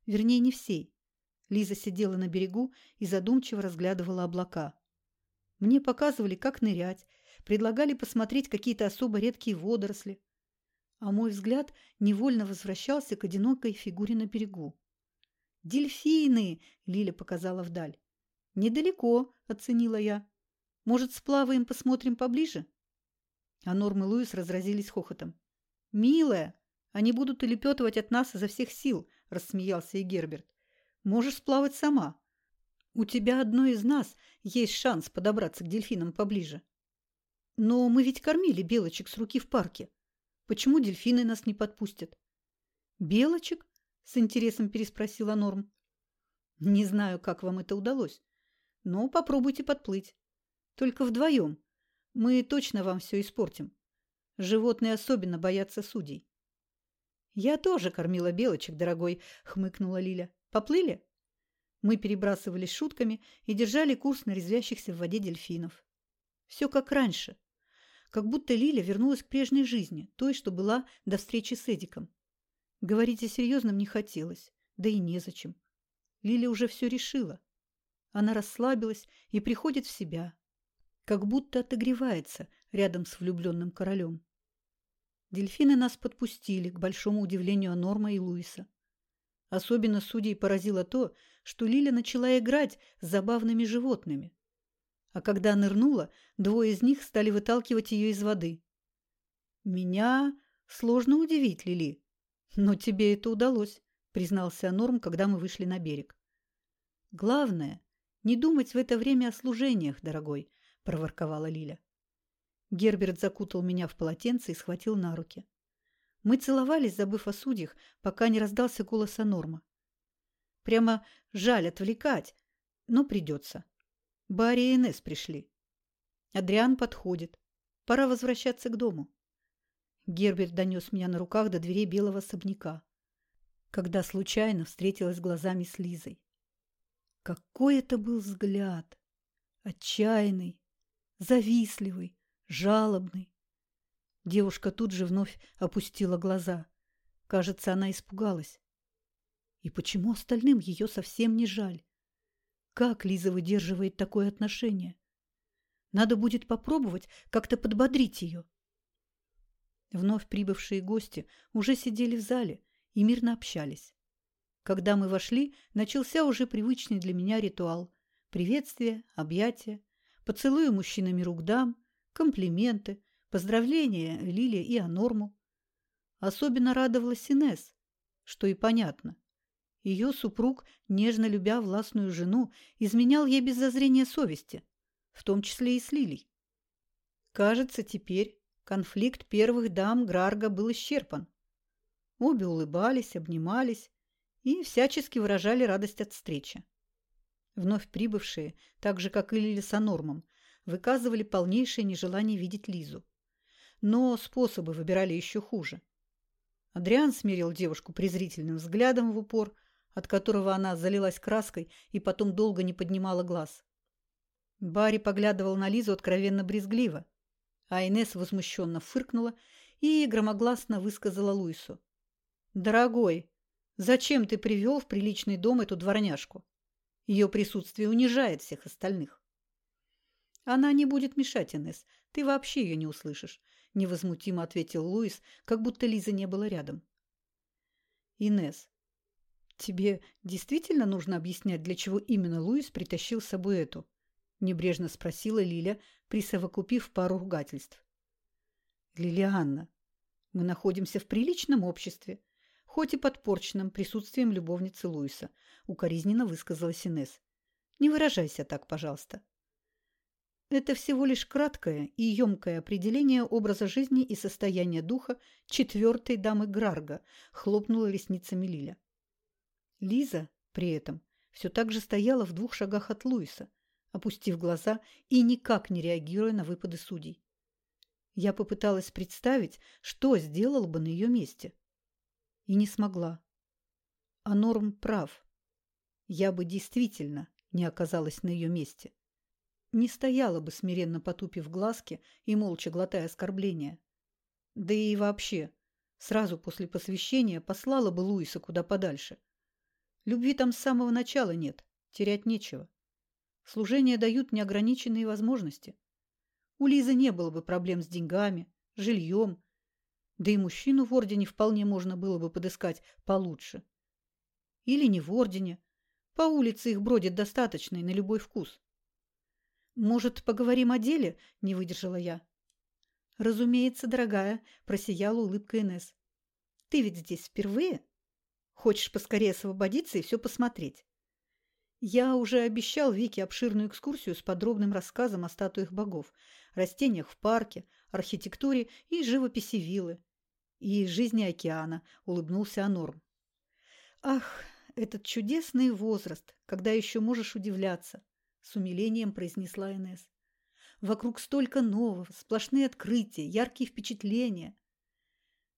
A: Вернее, не всей. Лиза сидела на берегу и задумчиво разглядывала облака. Мне показывали, как нырять, предлагали посмотреть какие-то особо редкие водоросли а мой взгляд невольно возвращался к одинокой фигуре на берегу. «Дельфины!» – Лиля показала вдаль. «Недалеко», – оценила я. «Может, сплаваем, посмотрим поближе?» А Норм и Луис разразились хохотом. «Милая, они будут улепетывать от нас изо всех сил», – рассмеялся и Герберт. «Можешь сплавать сама. У тебя одной из нас есть шанс подобраться к дельфинам поближе». «Но мы ведь кормили белочек с руки в парке. Почему дельфины нас не подпустят? Белочек? С интересом переспросила Норм. Не знаю, как вам это удалось, но попробуйте подплыть. Только вдвоем. Мы точно вам все испортим. Животные особенно боятся судей. Я тоже кормила белочек, дорогой, хмыкнула Лиля. Поплыли? Мы перебрасывались шутками и держали курс на резвящихся в воде дельфинов. Все как раньше, как будто Лиля вернулась к прежней жизни, той, что была до встречи с Эдиком. Говорить о серьезном не хотелось, да и незачем. Лиля уже все решила. Она расслабилась и приходит в себя, как будто отогревается рядом с влюбленным королем. Дельфины нас подпустили, к большому удивлению Норма и Луиса. Особенно судей поразило то, что Лиля начала играть с забавными животными. А когда нырнула, двое из них стали выталкивать ее из воды. «Меня сложно удивить, Лили. Но тебе это удалось», — признался Норм, когда мы вышли на берег. «Главное, не думать в это время о служениях, дорогой», — проворковала Лиля. Герберт закутал меня в полотенце и схватил на руки. Мы целовались, забыв о судьях, пока не раздался голос Норма. Прямо жаль отвлекать, но придется. Барри и Инесс пришли. Адриан подходит. Пора возвращаться к дому. Герберт донес меня на руках до дверей белого особняка, когда случайно встретилась глазами с Лизой. Какой это был взгляд! Отчаянный, завистливый, жалобный. Девушка тут же вновь опустила глаза. Кажется, она испугалась. И почему остальным ее совсем не жаль? Как Лиза выдерживает такое отношение? Надо будет попробовать как-то подбодрить ее. Вновь прибывшие гости уже сидели в зале и мирно общались. Когда мы вошли, начался уже привычный для меня ритуал. Приветствие, объятия, поцелуи мужчинами рук дам, комплименты, Поздравления Лиле и Анорму. Особенно радовалась Инесс, что и понятно. Ее супруг, нежно любя властную жену, изменял ей без зазрения совести, в том числе и с Лилей. Кажется, теперь конфликт первых дам Грарга был исчерпан. Обе улыбались, обнимались и всячески выражали радость от встречи. Вновь прибывшие, так же, как и Лили с Анормом, выказывали полнейшее нежелание видеть Лизу но способы выбирали еще хуже. Адриан смирил девушку презрительным взглядом в упор, от которого она залилась краской и потом долго не поднимала глаз. Барри поглядывал на Лизу откровенно брезгливо, а Инесс возмущенно фыркнула и громогласно высказала Луису. «Дорогой, зачем ты привел в приличный дом эту дворняжку? Ее присутствие унижает всех остальных». «Она не будет мешать, Инесс, ты вообще ее не услышишь невозмутимо ответил Луис, как будто Лиза не было рядом. Инес, тебе действительно нужно объяснять, для чего именно Луис притащил с собой эту? небрежно спросила Лиля, присовокупив пару ругательств. Лилианна, мы находимся в приличном обществе, хоть и подпорченном присутствием любовницы Луиса, укоризненно высказалась Инес. Не выражайся так, пожалуйста. Это всего лишь краткое и емкое определение образа жизни и состояния духа четвертой дамы Грарга, хлопнула ресницами Лиля. Лиза при этом все так же стояла в двух шагах от Луиса, опустив глаза и никак не реагируя на выпады судей. Я попыталась представить, что сделала бы на ее месте. И не смогла. А Норм прав. Я бы действительно не оказалась на ее месте не стояла бы смиренно потупив глазки и молча глотая оскорбления. Да и вообще, сразу после посвящения послала бы Луиса куда подальше. Любви там с самого начала нет, терять нечего. Служения дают неограниченные возможности. У Лизы не было бы проблем с деньгами, жильем, да и мужчину в ордене вполне можно было бы подыскать получше. Или не в ордене. По улице их бродит достаточно и на любой вкус. «Может, поговорим о деле?» – не выдержала я. «Разумеется, дорогая», – просияла улыбка Инесс. «Ты ведь здесь впервые? Хочешь поскорее освободиться и все посмотреть?» Я уже обещал Вике обширную экскурсию с подробным рассказом о статуях богов, растениях в парке, архитектуре и живописи виллы. И жизни океана, улыбнулся Анорм. Ах, этот чудесный возраст, когда еще можешь удивляться с умилением произнесла Инесс. Вокруг столько нового, сплошные открытия, яркие впечатления.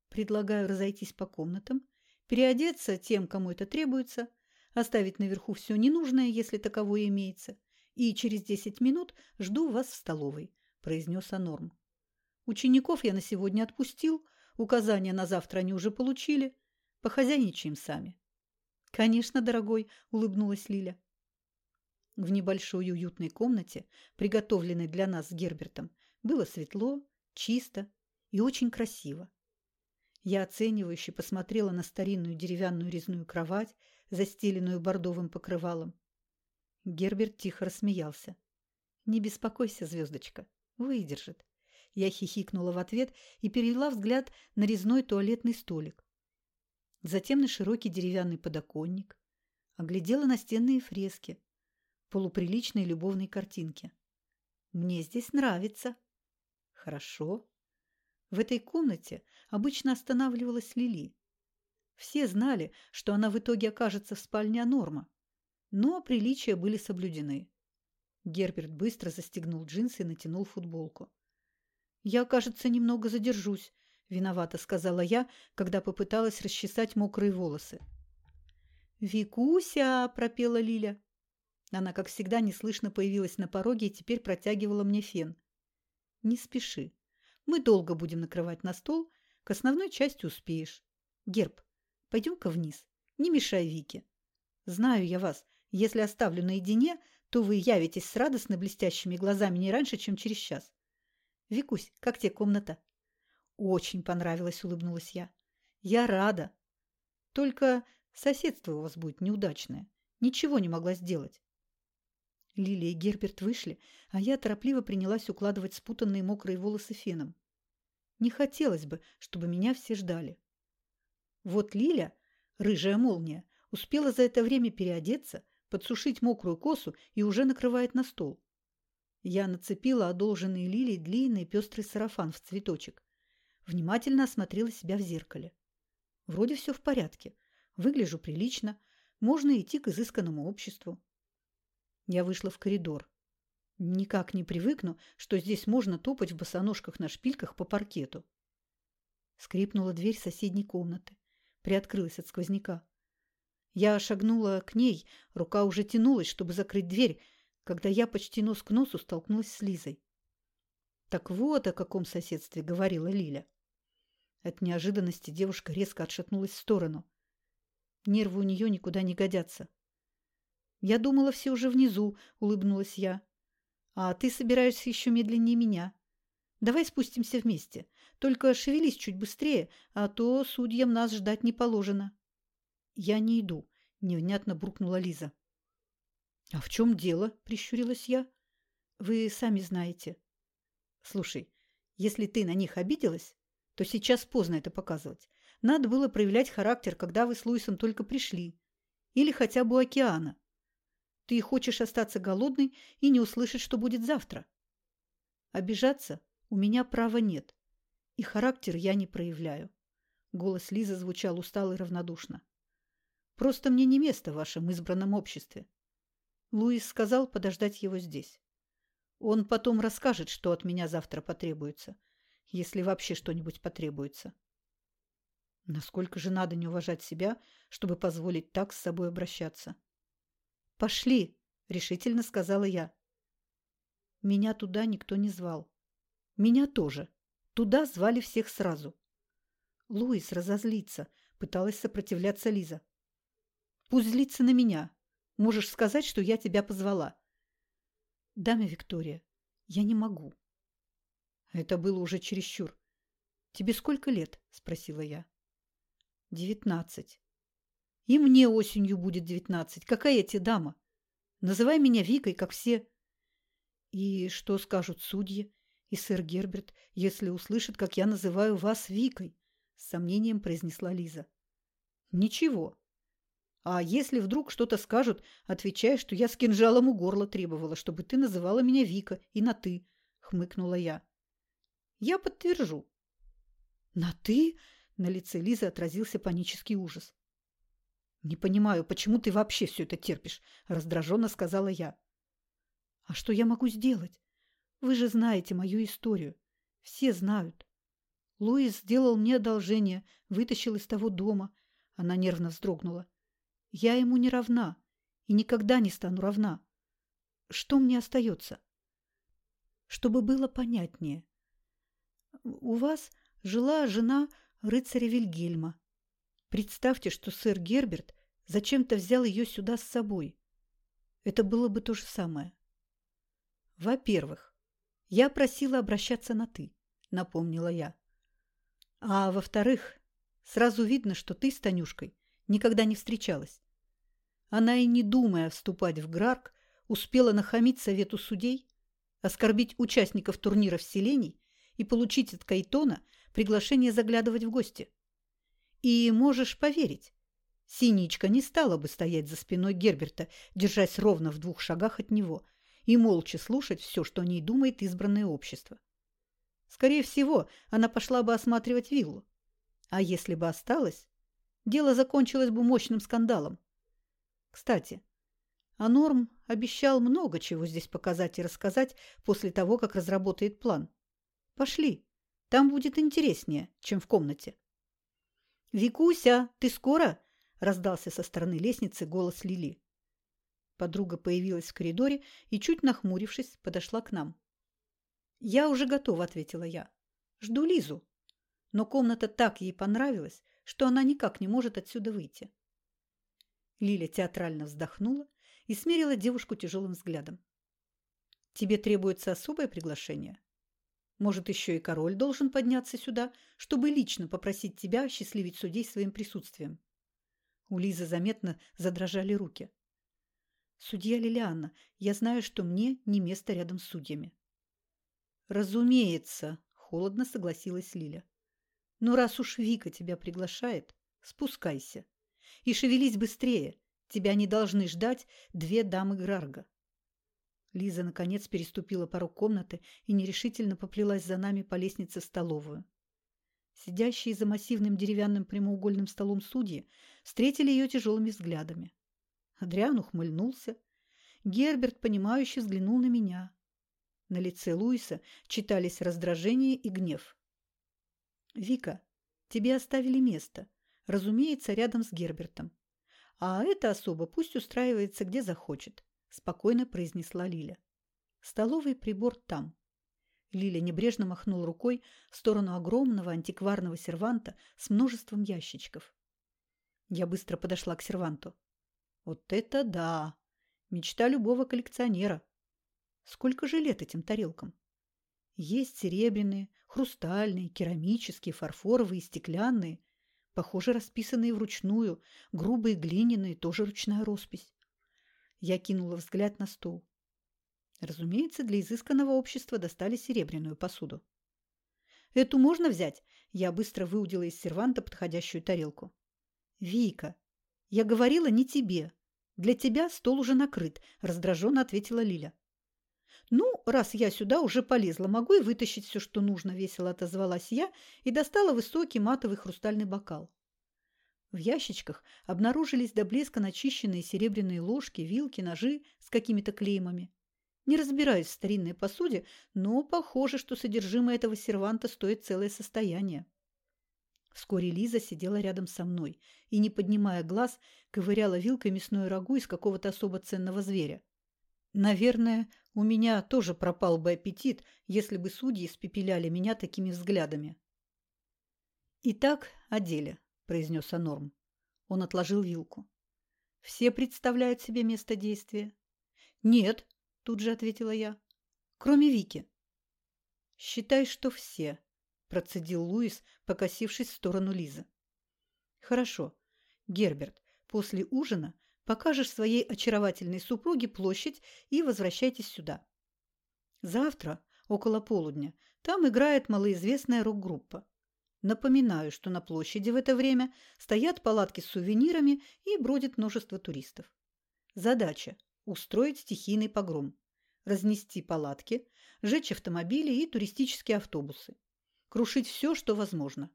A: Предлагаю разойтись по комнатам, переодеться тем, кому это требуется, оставить наверху все ненужное, если таковое имеется, и через десять минут жду вас в столовой, произнес Анорм. Учеников я на сегодня отпустил, указания на завтра они уже получили. Похозяйничаем сами. Конечно, дорогой, улыбнулась Лиля. В небольшой уютной комнате, приготовленной для нас с Гербертом, было светло, чисто и очень красиво. Я оценивающе посмотрела на старинную деревянную резную кровать, застеленную бордовым покрывалом. Герберт тихо рассмеялся. «Не беспокойся, звездочка, выдержит». Я хихикнула в ответ и перевела взгляд на резной туалетный столик. Затем на широкий деревянный подоконник. Оглядела настенные фрески, полуприличные любовные картинки. Мне здесь нравится. Хорошо. В этой комнате обычно останавливалась Лили. Все знали, что она в итоге окажется в спальне Норма, но приличия были соблюдены. Герберт быстро застегнул джинсы и натянул футболку. «Я, кажется, немного задержусь», – виновата сказала я, когда попыталась расчесать мокрые волосы. «Викуся!» – пропела Лиля. Она, как всегда, неслышно появилась на пороге и теперь протягивала мне фен. «Не спеши. Мы долго будем накрывать на стол. К основной части успеешь. Герб, пойдем-ка вниз. Не мешай Вике. Знаю я вас. Если оставлю наедине, то вы явитесь с радостно блестящими глазами не раньше, чем через час. Викусь, как тебе комната?» «Очень понравилось», — улыбнулась я. «Я рада. Только соседство у вас будет неудачное. Ничего не могла сделать. Лилия и Герберт вышли, а я торопливо принялась укладывать спутанные мокрые волосы феном. Не хотелось бы, чтобы меня все ждали. Вот Лиля, рыжая молния, успела за это время переодеться, подсушить мокрую косу и уже накрывает на стол. Я нацепила одолженный Лилии длинный пестрый сарафан в цветочек. Внимательно осмотрела себя в зеркале. Вроде все в порядке. Выгляжу прилично. Можно идти к изысканному обществу. Я вышла в коридор. Никак не привыкну, что здесь можно топать в босоножках на шпильках по паркету. Скрипнула дверь соседней комнаты. Приоткрылась от сквозняка. Я шагнула к ней, рука уже тянулась, чтобы закрыть дверь, когда я почти нос к носу столкнулась с Лизой. «Так вот о каком соседстве», — говорила Лиля. От неожиданности девушка резко отшатнулась в сторону. Нервы у нее никуда не годятся. «Я думала, все уже внизу», — улыбнулась я. «А ты собираешься еще медленнее меня. Давай спустимся вместе. Только шевелись чуть быстрее, а то судьям нас ждать не положено». «Я не иду», — невнятно буркнула Лиза. «А в чем дело?» – прищурилась я. «Вы сами знаете». «Слушай, если ты на них обиделась, то сейчас поздно это показывать. Надо было проявлять характер, когда вы с Луисом только пришли. Или хотя бы у океана. Ты хочешь остаться голодной и не услышать, что будет завтра. Обижаться у меня права нет. И характер я не проявляю. Голос Лизы звучал устало и равнодушно. Просто мне не место в вашем избранном обществе. Луис сказал подождать его здесь. Он потом расскажет, что от меня завтра потребуется, если вообще что-нибудь потребуется. Насколько же надо не уважать себя, чтобы позволить так с собой обращаться? «Пошли!» – решительно сказала я. Меня туда никто не звал. Меня тоже. Туда звали всех сразу. Луис разозлится, пыталась сопротивляться Лиза. Пусть злится на меня. Можешь сказать, что я тебя позвала. Даме Виктория, я не могу. Это было уже чересчур. Тебе сколько лет? Спросила я. Девятнадцать. И мне осенью будет девятнадцать. Какая я тебе дама? Называй меня Викой, как все. И что скажут судьи и сэр Герберт, если услышат, как я называю вас Викой? С сомнением произнесла Лиза. Ничего. А если вдруг что-то скажут, отвечай, что я с кинжалом у горла требовала, чтобы ты называла меня Вика и на «ты», — хмыкнула я. Я подтвержу. На «ты»? На лице Лизы отразился панический ужас. «Не понимаю, почему ты вообще все это терпишь?» – раздраженно сказала я. «А что я могу сделать? Вы же знаете мою историю. Все знают. Луис сделал мне одолжение, вытащил из того дома». Она нервно вздрогнула. «Я ему не равна и никогда не стану равна. Что мне остается?» «Чтобы было понятнее. У вас жила жена рыцаря Вильгельма. Представьте, что сэр Герберт зачем-то взял ее сюда с собой. Это было бы то же самое. Во-первых, я просила обращаться на «ты», напомнила я. А во-вторых, Сразу видно, что ты с Танюшкой никогда не встречалась. Она и не думая вступать в Грарк, успела нахамить совету судей, оскорбить участников турнира вселений и получить от Кайтона приглашение заглядывать в гости. И можешь поверить, Синичка не стала бы стоять за спиной Герберта, держась ровно в двух шагах от него, и молча слушать все, что о ней думает избранное общество. Скорее всего, она пошла бы осматривать виллу. А если бы осталась, дело закончилось бы мощным скандалом. Кстати, а Норм обещал много чего здесь показать и рассказать после того, как разработает план. Пошли, там будет интереснее, чем в комнате. «Викуся, ты скоро?» – раздался со стороны лестницы голос Лили. Подруга появилась в коридоре и, чуть нахмурившись, подошла к нам. «Я уже готова», – ответила я. «Жду Лизу». Но комната так ей понравилась, что она никак не может отсюда выйти. Лиля театрально вздохнула и смерила девушку тяжелым взглядом. «Тебе требуется особое приглашение? Может, еще и король должен подняться сюда, чтобы лично попросить тебя осчастливить судей своим присутствием?» У Лизы заметно задрожали руки. «Судья Лилианна, я знаю, что мне не место рядом с судьями». «Разумеется», – холодно согласилась Лиля. «Но раз уж Вика тебя приглашает, спускайся. И шевелись быстрее, тебя не должны ждать две дамы Грарга». Лиза, наконец, переступила порог комнаты и нерешительно поплелась за нами по лестнице в столовую. Сидящие за массивным деревянным прямоугольным столом судьи встретили ее тяжелыми взглядами. Адриан ухмыльнулся. Герберт, понимающе взглянул на меня. На лице Луиса читались раздражение и гнев. «Вика, тебе оставили место, разумеется, рядом с Гербертом. А эта особа пусть устраивается где захочет», – спокойно произнесла Лиля. «Столовый прибор там». Лиля небрежно махнул рукой в сторону огромного антикварного серванта с множеством ящичков. Я быстро подошла к серванту. «Вот это да! Мечта любого коллекционера!» Сколько же лет этим тарелкам? Есть серебряные, хрустальные, керамические, фарфоровые, стеклянные, похоже, расписанные вручную, грубые глиняные, тоже ручная роспись. Я кинула взгляд на стол. Разумеется, для изысканного общества достали серебряную посуду. «Эту можно взять?» Я быстро выудила из серванта подходящую тарелку. «Вика, я говорила не тебе. Для тебя стол уже накрыт», – раздраженно ответила Лиля. «Ну, раз я сюда уже полезла, могу и вытащить все, что нужно», – весело отозвалась я и достала высокий матовый хрустальный бокал. В ящичках обнаружились до блеска начищенные серебряные ложки, вилки, ножи с какими-то клеймами. Не разбираюсь в старинной посуде, но похоже, что содержимое этого серванта стоит целое состояние. Вскоре Лиза сидела рядом со мной и, не поднимая глаз, ковыряла вилкой мясное рагу из какого-то особо ценного зверя. Наверное, у меня тоже пропал бы аппетит, если бы судьи испепеляли меня такими взглядами. «Итак, о деле», – произнес Анорм. Он отложил вилку. «Все представляют себе место действия?» «Нет», – тут же ответила я. «Кроме Вики». «Считай, что все», – процедил Луис, покосившись в сторону Лизы. «Хорошо. Герберт, после ужина – Покажешь своей очаровательной супруге площадь и возвращайтесь сюда. Завтра, около полудня, там играет малоизвестная рок-группа. Напоминаю, что на площади в это время стоят палатки с сувенирами и бродит множество туристов. Задача – устроить стихийный погром, разнести палатки, сжечь автомобили и туристические автобусы, крушить все, что возможно.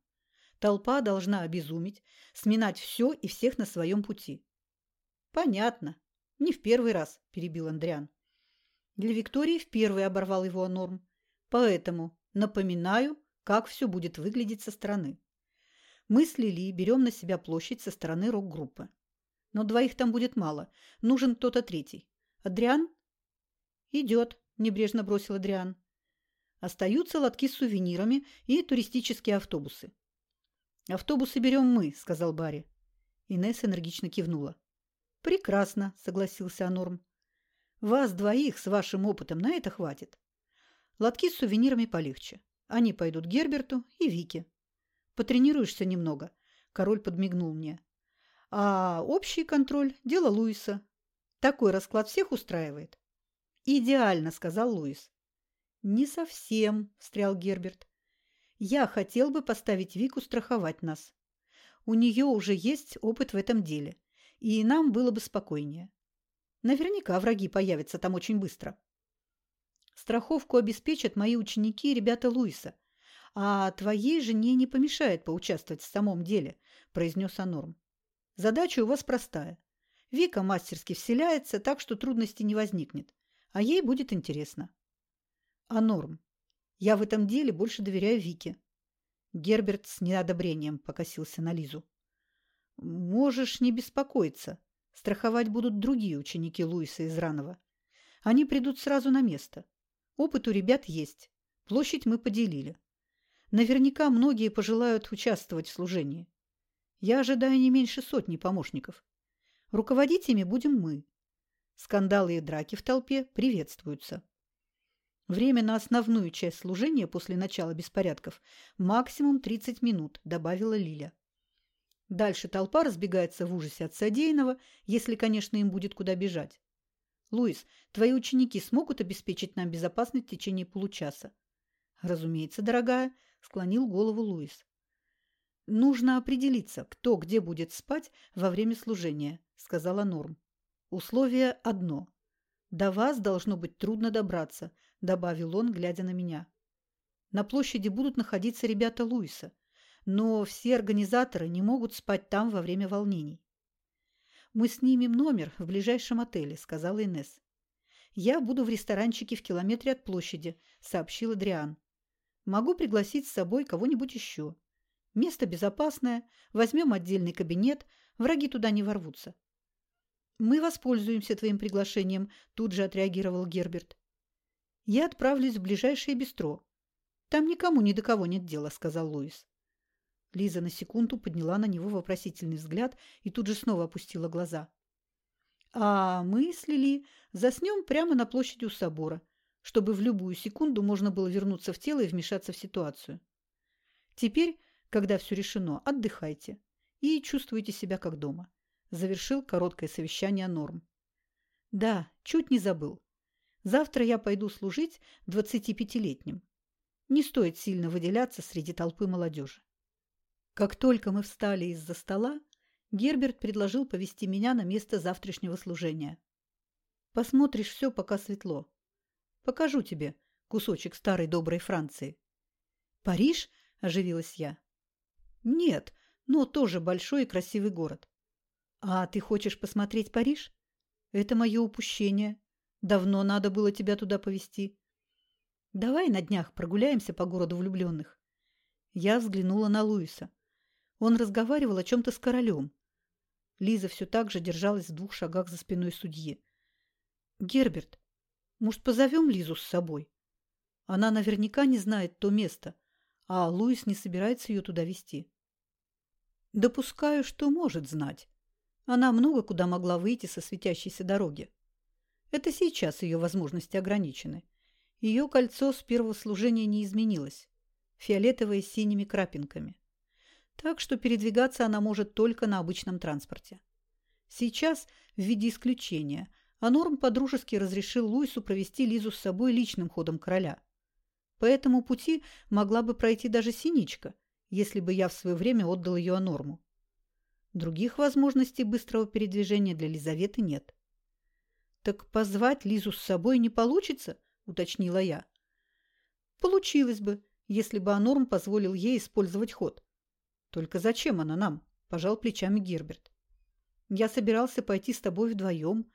A: Толпа должна обезуметь, сминать все и всех на своем пути. Понятно. Не в первый раз, перебил Андриан. Для Виктории в первый оборвал его Норм. Поэтому напоминаю, как все будет выглядеть со стороны. Мы с Лили берем на себя площадь со стороны рок-группы. Но двоих там будет мало. Нужен кто-то третий. Адриан? Идет, небрежно бросил Адриан. Остаются лотки с сувенирами и туристические автобусы. «Автобусы берем мы», — сказал Барри. Инесса энергично кивнула. «Прекрасно», – согласился Анорм. «Вас двоих с вашим опытом на это хватит. Лотки с сувенирами полегче. Они пойдут Герберту и Вике. Потренируешься немного. Король подмигнул мне. А общий контроль – дело Луиса. Такой расклад всех устраивает? Идеально, сказал Луис. Не совсем, встрял Герберт. Я хотел бы поставить Вику страховать нас. У нее уже есть опыт в этом деле, и нам было бы спокойнее. Наверняка враги появятся там очень быстро. Страховку обеспечат мои ученики и ребята Луиса, а твоей жене не помешает поучаствовать в самом деле, произнес Анорм. Задача у вас простая. Вика мастерски вселяется, так что трудностей не возникнет, а ей будет интересно. Анорм, я в этом деле больше доверяю Вике. Герберт с неодобрением покосился на Лизу. Можешь не беспокоиться. Страховать будут другие ученики Луиса из Ранова. Они придут сразу на место. Опыт у ребят есть. Площадь мы поделили. Наверняка многие пожелают участвовать в служении. Я ожидаю не меньше сотни помощников. Руководить ими будем мы. Скандалы и драки в толпе приветствуются. Время на основную часть служения после начала беспорядков максимум 30 минут, добавила Лиля. Дальше толпа разбегается в ужасе от содеянного, если, конечно, им будет куда бежать. Луис, твои ученики смогут обеспечить нам безопасность в течение получаса? Разумеется, дорогая, склонил голову Луис. Нужно определиться, кто где будет спать во время служения, сказала Норм. Условие одно. До вас должно быть трудно добраться, добавил он, глядя на меня. На площади будут находиться ребята Луиса, но все организаторы не могут спать там во время волнений. «Мы снимем номер в ближайшем отеле», — сказала Инесс. «Я буду в ресторанчике в километре от площади», — сообщил Адриан. «Могу пригласить с собой кого-нибудь еще. Место безопасное, возьмем отдельный кабинет, враги туда не ворвутся». «Мы воспользуемся твоим приглашением», — тут же отреагировал Герберт. «Я отправлюсь в ближайшее бистро. Там никому ни до кого нет дела», — сказал Луис. Лиза на секунду подняла на него вопросительный взгляд и тут же снова опустила глаза. «А мы с Лили заснем прямо на площади у собора, чтобы в любую секунду можно было вернуться в тело и вмешаться в ситуацию. Теперь, когда все решено, отдыхайте и чувствуйте себя как дома», – завершил короткое совещание Норм. «Да, чуть не забыл. Завтра я пойду служить двадцатипятилетним. Не стоит сильно выделяться среди толпы молодежи. Как только мы встали из-за стола, Герберт предложил повести меня на место завтрашнего служения. Посмотришь все, пока светло. Покажу тебе кусочек старой доброй Франции. Париж? Оживилась я. Нет, но тоже большой и красивый город. А ты хочешь посмотреть Париж? Это мое упущение. Давно надо было тебя туда повести. Давай на днях прогуляемся по городу влюбленных. Я взглянула на Луиса. Он разговаривал о чем-то с королем. Лиза все так же держалась в двух шагах за спиной судьи. «Герберт, может, позовем Лизу с собой? Она наверняка не знает то место, а Луис не собирается ее туда вести». «Допускаю, что может знать. Она много куда могла выйти со светящейся дороги. Это сейчас ее возможности ограничены. Ее кольцо с первого служения не изменилось. Фиолетовое с синими крапинками так что передвигаться она может только на обычном транспорте. Сейчас, в виде исключения, Анорм подружески разрешил Луису провести Лизу с собой личным ходом короля. По этому пути могла бы пройти даже Синичка, если бы я в свое время отдал ее Анорму. Других возможностей быстрого передвижения для Лизаветы нет. «Так позвать Лизу с собой не получится?» – уточнила я. «Получилось бы, если бы Анорм позволил ей использовать ход. «Только зачем она нам?» – пожал плечами Герберт. «Я собирался пойти с тобой вдвоем.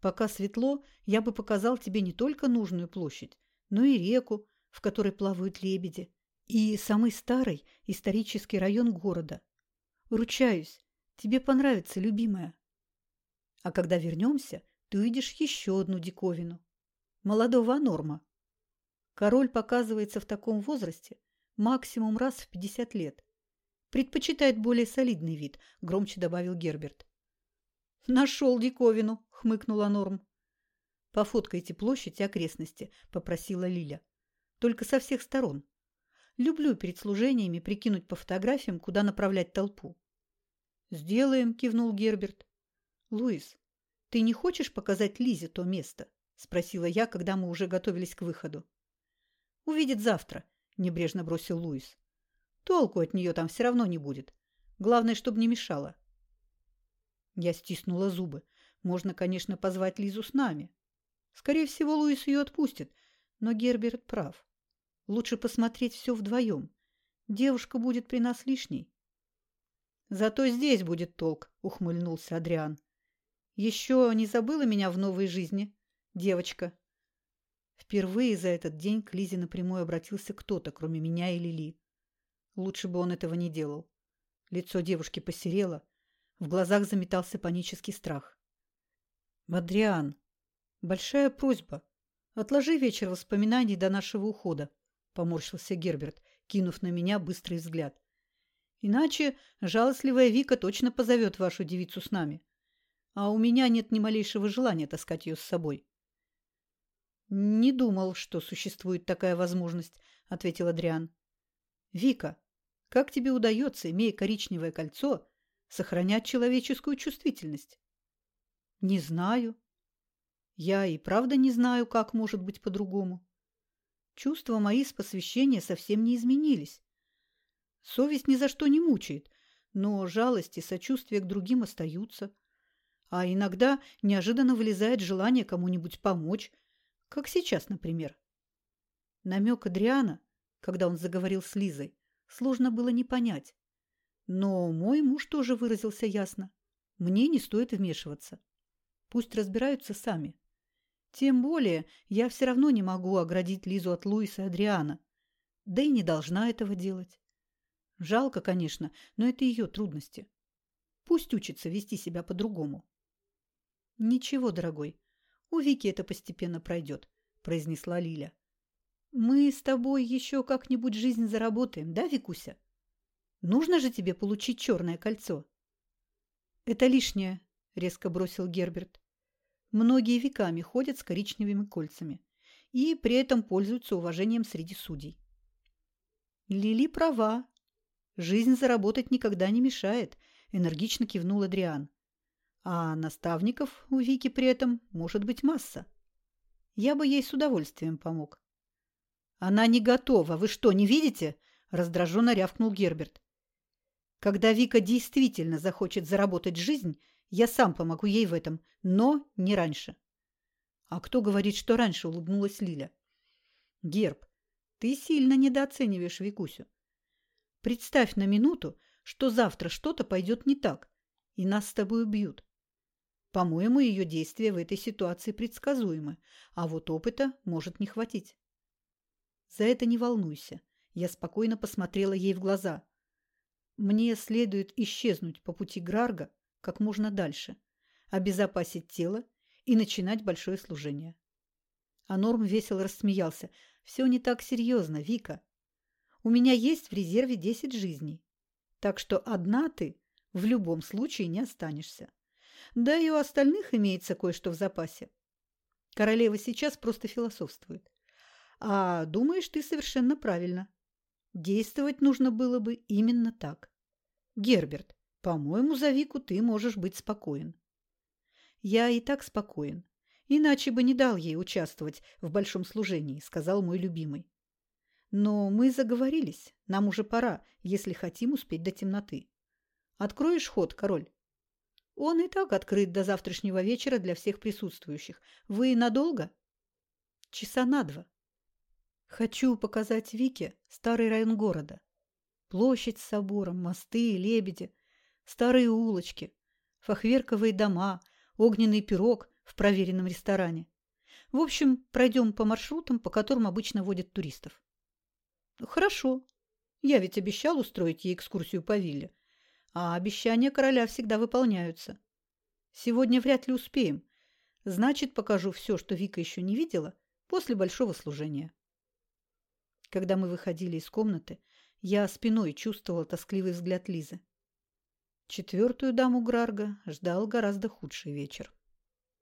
A: Пока светло, я бы показал тебе не только нужную площадь, но и реку, в которой плавают лебеди, и самый старый исторический район города. Ручаюсь, тебе понравится, любимая. А когда вернемся, ты увидишь еще одну диковину – молодого Норма. Король показывается в таком возрасте максимум раз в 50 лет. Предпочитает более солидный вид, громче добавил Герберт. Нашел диковину, хмыкнула Норм. Пофоткайте площадь и окрестности, попросила Лиля. Только со всех сторон. Люблю перед служениями прикинуть по фотографиям, куда направлять толпу. «Сделаем», – кивнул Герберт. «Луис, ты не хочешь показать Лизе то место?» – спросила я, когда мы уже готовились к выходу. «Увидит завтра», – небрежно бросил Луис. «Толку от нее там все равно не будет. Главное, чтобы не мешала». Я стиснула зубы. Можно, конечно, позвать Лизу с нами. Скорее всего, Луис ее отпустит, но Герберт прав. Лучше посмотреть все вдвоем. Девушка будет при нас лишней. Зато здесь будет толк, ухмыльнулся Адриан. Еще не забыла меня в новой жизни, девочка. Впервые за этот день к Лизе напрямую обратился кто-то, кроме меня и Лили. Лучше бы он этого не делал. Лицо девушки посерело, в глазах заметался панический страх. «Адриан, большая просьба. Отложи вечер воспоминаний до нашего ухода», — поморщился Герберт, кинув на меня быстрый взгляд. Иначе жалостливая Вика точно позовет вашу девицу с нами. А у меня нет ни малейшего желания таскать ее с собой. «Не думал, что существует такая возможность», — ответил Адриан. «Вика, как тебе удается, имея коричневое кольцо, сохранять человеческую чувствительность?» «Не знаю. Я и правда не знаю, как может быть по-другому. Чувства мои с посвящения совсем не изменились. Совесть ни за что не мучает, но жалость и сочувствие к другим остаются. А иногда неожиданно вылезает желание кому-нибудь помочь, как сейчас, например. Намек Адриана, когда он заговорил с Лизой, сложно было не понять. Но мой муж тоже выразился ясно. Мне не стоит вмешиваться. Пусть разбираются сами. Тем более я все равно не могу оградить Лизу от Луиса и Адриана. Да и не должна этого делать. Жалко, конечно, но это ее трудности. Пусть учится вести себя по-другому. Ничего, дорогой, у Вики это постепенно пройдет, произнесла Лиля. Мы с тобой еще как-нибудь жизнь заработаем, да, Викуся? Нужно же тебе получить черное кольцо. Это лишнее, резко бросил Герберт. Многие веками ходят с коричневыми кольцами и при этом пользуются уважением среди судей. Лили права, Жизнь заработать никогда не мешает, энергично кивнул Адриан. А наставников у Вики при этом может быть масса. Я бы ей с удовольствием помог. Она не готова. Вы что, не видите? раздраженно рявкнул Герберт. Когда Вика действительно захочет заработать жизнь, я сам помогу ей в этом, но не раньше. А кто говорит, что раньше, улыбнулась Лиля. Герб, ты сильно недооцениваешь Викусю. Представь на минуту, что завтра что-то пойдет не так, и нас с тобой убьют. По-моему, ее действия в этой ситуации предсказуемы, а вот опыта может не хватить. За это не волнуйся. Я спокойно посмотрела ей в глаза. Мне следует исчезнуть по пути Грарга как можно дальше, обезопасить тело и начинать большое служение. А Норм весело рассмеялся. «Все не так серьезно, Вика. У меня есть в резерве 10 жизней. Так что одна ты в любом случае не останешься. Да и у остальных имеется кое-что в запасе. Королева сейчас просто философствует. А думаешь ты совершенно правильно. Действовать нужно было бы именно так. Герберт, по-моему, за Вику ты можешь быть спокоен. Я и так спокоен. Иначе бы не дал ей участвовать в большом служении, сказал мой любимый. Но мы заговорились. Нам уже пора, если хотим успеть до темноты. Откроешь ход, король? Он и так открыт до завтрашнего вечера для всех присутствующих. Вы надолго? Часа на два. Хочу показать Вике старый район города. Площадь с собором, мосты, лебеди, старые улочки, фахверковые дома, огненный пирог в проверенном ресторане. В общем, пройдем по маршрутам, по которым обычно водят туристов. Хорошо. Я ведь обещал устроить ей экскурсию по вилле. А обещания короля всегда выполняются. Сегодня вряд ли успеем. Значит, покажу все, что Вика еще не видела, после большого служения. Когда мы выходили из комнаты, я спиной чувствовала тоскливый взгляд Лизы. Четвертую даму Грарга ждал гораздо худший вечер.